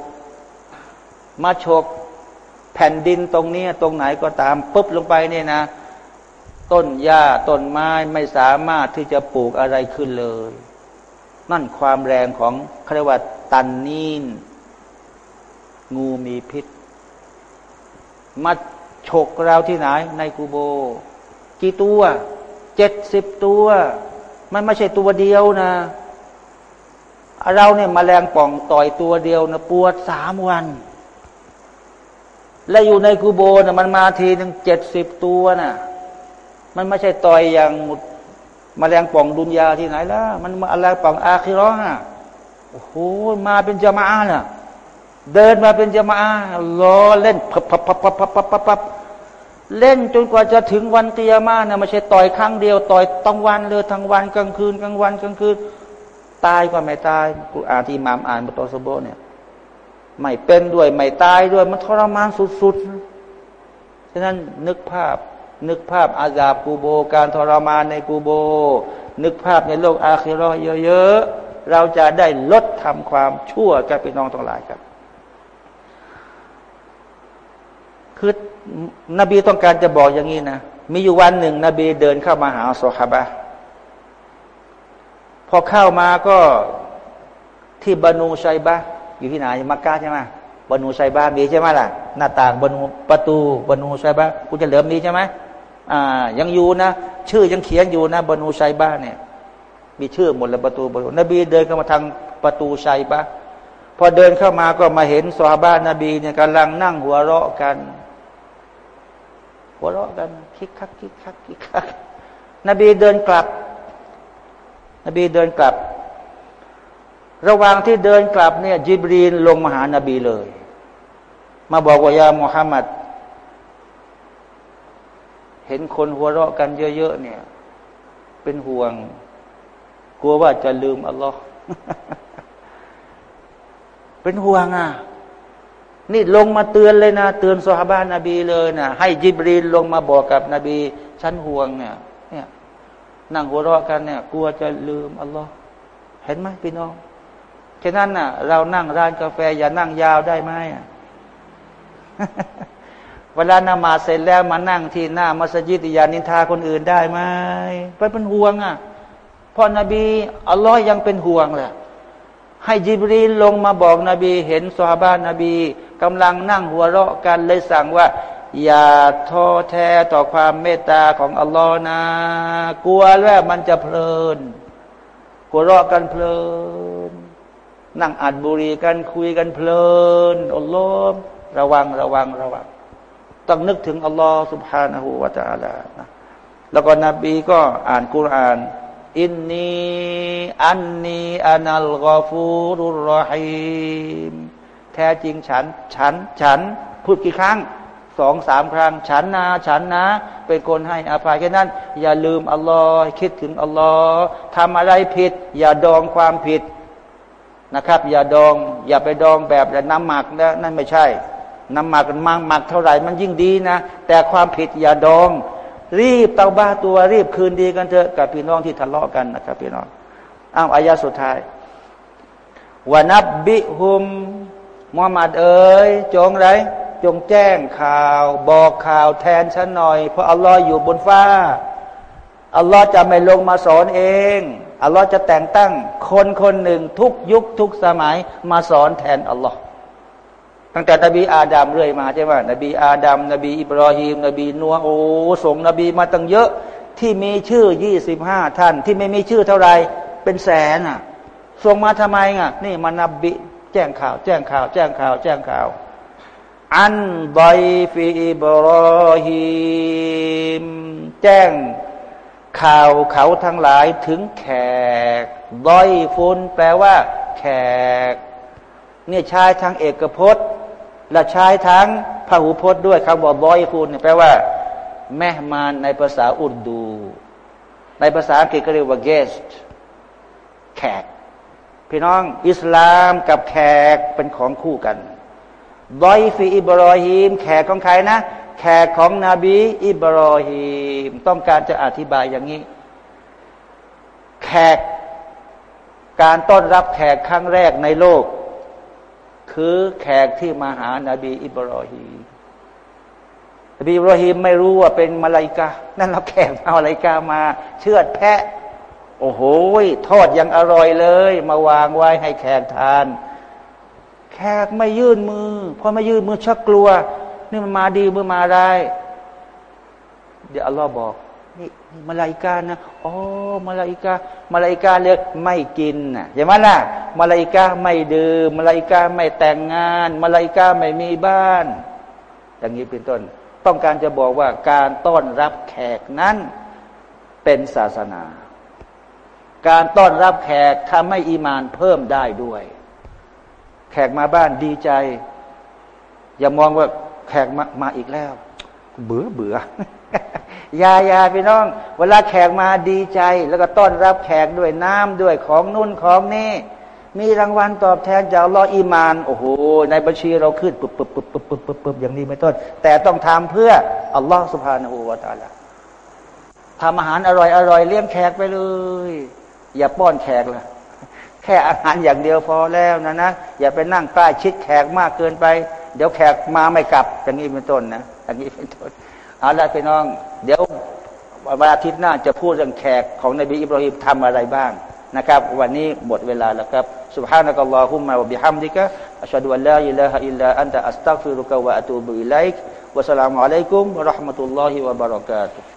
Speaker 1: มาฉก แผ่นดินตรงนี้ตรงไหนก็ตามปุ๊บลงไปเนี่ยนะ ต้นหญ้าต้นไม้ไม่สามารถที่จะปลูกอะไรขึ้นเลย นั่นความแรงของครวัตตันนีนงูมีพิษมาฉกเราที่ไหน ในกูโบ กี่ตัวเจ็ดสิบตัว มันไม่ใช่ตัวเดียวนะเราเนี่ยมแมลงป่องต่อยตัวเดียวนะปวดสามวัน และอยู่ในกูโบนะมันมาทีหนึ่งเจ็ดสิบตัวนะ่ะ มันไม่ใช่ต่อยอย่างมแมลงป่องดุนยาที่ไหนล่ะ มันมาอะไรป่องอาคิรอฮะโอ้โหมาเป็นจามาน่ะ เดินมาเป็นจามาล้อเล่นพับพับพับพับพับพับพับพับเล่นจนกว่าจะถึงวันเตียมานะไม่ใช่ต่อยครั้งเดียว ต่อยตั้งวันเลยทั้งวันกลางคืนกลางวันกลางคืน ตายก็ไม่ตายกูอ่านที่มามอ่านบทสโบเนี่ย ไม่เป็นด้วย ไม่ตายด้วย มันทรมานสุดๆ ฉะนั้นนึกภาพ นึกภาพอาญากูโบ การทรมานในกูโบ นึกภาพในโลกอาคิรอเยอะๆ เราจะได้ลดทำความชั่วกับพี่น้องทั้งหลายครับ คือนบีต้องการจะบอกอย่างนี้นะ มีอยู่วันหนึ่ง นบีเดินเข้ามาหาสุฮาบะพอเข้ามาก็ที่บานูชัยบะ อยู่ที่ไหนมักกะใช่ไหมบนูไซบ้ามีใช่ไหมล่ะ หน้าต่างบนูประตูบนูไซบ้ากูจะเหลือมีใช่ไหมอ่า ยังอยู่นะ ชื่อยังเขียนอยู่นะบนูไซบ้าเนี่ย มีชื่อหมดเลยประตูบรรนูนบีเดินเข้ามาทางประตูไซบ้าพอเดินเข้ามาก็มาเห็นสวาบ้านนบีเนี่ยกำลังนั่งหัวเราะกัน หัวเราะกันคิกคักคิกคักคิกคักนบีเดินกลับ นบีเดินกลับ ระหว่างที่เดินกลับเนี่ยจิบรีนลงมาหานาบีเลย มาบอกว่ายามุฮัมมัดเห็นคนหัวเราะกันเยอะๆเนี่ย เป็นห่วง กลัวว่าจะลืมอัลลอฮ์เป็นห่วงอะนี่ลงมาเตือนเลยนะ เตือนสฮาบานนบีเลยนะให้จิบรีนลงมาบอกกับนบีฉันห่วงเนี่ยเนี่ยนั่งหัวเราะกันเนี่ย กลัวจะลืมอัลลอฮ์เห็นไหมพี่น้อง ฉะนั้นน่ะ เรานั่งร้านกาแฟ อย่านั่งยาวได้ไหมเวลานมาเสร็จแล้วมานั่งที่หน้ามัสยิดอย่านินทาคนอื่นได้ไหมไปเป็นห่วงอะพอนบีอัลลอฮ์ยังเป็นห่วงแหละให้จิบรีลลงมาบอกนบี เห็นซาบ้านนบีกำลังนั่งหัวเราะกันเลยสั่งว่า อย่าท้อแท้ต่อความเมตตาของอัลลอฮ์นะ กลัวว่ามันจะเพลินกลัวเราะกันเพลิน นั่งอัดบุรีกันคุยกันเพลินอัลลอฮ์ระวังระวังระวัง ต้องนึกถึงอัลลอฮ์สุบฮานะฮูวาตาลานะแล้วก็นบีก็อ่านกุรอาน อินนีอันนีอันัลกอฟูรุรฮิมแท้จริงฉัน ฉัน ฉัน พูดกี่ครั้งสองสามครั้ง ฉันนะฉันนะ เป็นคนให้อภัยแค่นั้น อย่าลืมอัลลอฮ์คิดถึงอัลลอฮ์ทำอะไรผิด อย่าดองความผิด นะครับ อย่าดอง อย่าไปดองแบบน้ำหมักนะนั่นไม่ใช่ น้ำหมักมันหมักเท่าไหร่มันยิ่งดีนะ แต่ความผิดอย่าดอง รีบเตาบ้าตัวรีบคืนดีกันเถอะกับพี่น้องที่ทะเลาะกันนะครับพี่น้องอ้าวอายาสุดท้ายวานับบิฮุมมุฮัมมัดเอ๋ยจงไรจงแจ้งข่าว บอกข่าวแทนฉันหน่อย เพราะอัลลอฮ์อยู่บนฟ้าอัลลอฮ์จะไม่ลงมาสอนเอง อัลลอฮ์จะแต่งตั้งคนคนหนึ่งทุกยุคทุกสมัยมาสอนแทนอัลลอฮ์ตั้งแต่นบีอาดัมเรื่อยมาใช่ไหมนบีอาดัมนบีอิบรอฮีมนบีนัวโอส่งนบีมาตั้งเยอะที่มีชื่อยี่สิบห้าท่าน ที่ไม่มีชื่อเท่าไรเป็นแสนอะส่งมาทำไมอะ นี่มานบบิแจ้งข่าว แจ้งข่าว แจ้งข่าว แจ้งข่าว อันบอยฟีอิบรอฮิมแจ้ง ข่าวเขาทั้งหลายถึงแขกบอยฟุนแปลว่า แขก เนี่ยใช้ทั้งเอกพจน์ และใช้ทั้งพหูพจน์ด้วยคำว่าบอยฟุนแปลว่า แม่มานในภาษาอุรดู ในภาษาอังกฤษก็เรียกว่า guest แขก พี่น้อง อิสลามกับแขกเป็นของคู่กันบอยฟีอิบรอฮีมแขกของใครนะ แขกของนบีอิบรอฮีมต้องการจะอธิบายอย่างนี้ แขกการต้อนรับแขกครั้งแรกในโลก คือแขกที่มาหานาบีอิบรอฮีมนบีอิบรอฮีมไม่รู้ว่าเป็นมาลายกา นั่นเราแขกมามาลายกามาเชือดแพะ โอ้โหทอดยังอร่อยเลย มาวางไว้ให้แขกทาน แขกไม่ยื่นมือพอไม่ยื่นมือชักกลัว นี่มันมาดีมือมาได้เดี๋ยวอัลลอฮ์บอกนี่มาลายกานะอ๋อมาลายกามาลายกาเลยไม่กินนะอย่างนั้นล่ะมาลายกาไม่ดื่มมาลายกาไม่แต่งงานมาลายกาไม่มีบ้าน อย่างนี้เป็นต้น ต้องการจะบอกว่าการต้อนรับแขกนั้นเป็นศาสนา การต้อนรับแขกทำให้อีมานเพิ่มได้ด้วย แขกมาบ้านดีใจ อย่ามองว่า แขกมามาอีกแล้ว เบื่อเบื่อยายาพี่น้อง เวลาแขกมาดีใจ แล้วก็ต้อนรับแขกด้วยน้ำด้วยของนุ่นของนี่มีรางวัลตอบแทนจากลออีมาน โอ้โหในบัญชีเราขึ้นปุ๊บปุ๊บปุ๊บปุ๊บปุ๊บปุ๊บปุ๊บอย่างนี้ไม่ต้น แต่ต้องทำเพื่ออัลลอฮฺสุบฮานาอูวาตาละทำอาหารอร่อยอร่อยเลี้ยงแขกไปเลย อย่าป้อนแขกเลยแค่อาหารอย่างเดียวพอแล้วนะนะ อย่าไปนั่งใกล้ชิดแขกมากเกินไป เดี๋ยวแขกมาไม่กลับอย่างนี้เป็นต้นนะอย่างนี้เป็นต้นเอาละพี่น้อง เดี๋ยววันอาทิตย์หน้าจะพูดเรื่องแขกของนบีอิบราฮิมทำอะไรบ้างนะครับ วันนี้หมดเวลาแล้วครับ سبحانك اللهم وبحمدك أشهد أن لا إله إلا أنت أستغفرك وأتوب إليك والسلام عليكم ورحمة الله وبركاته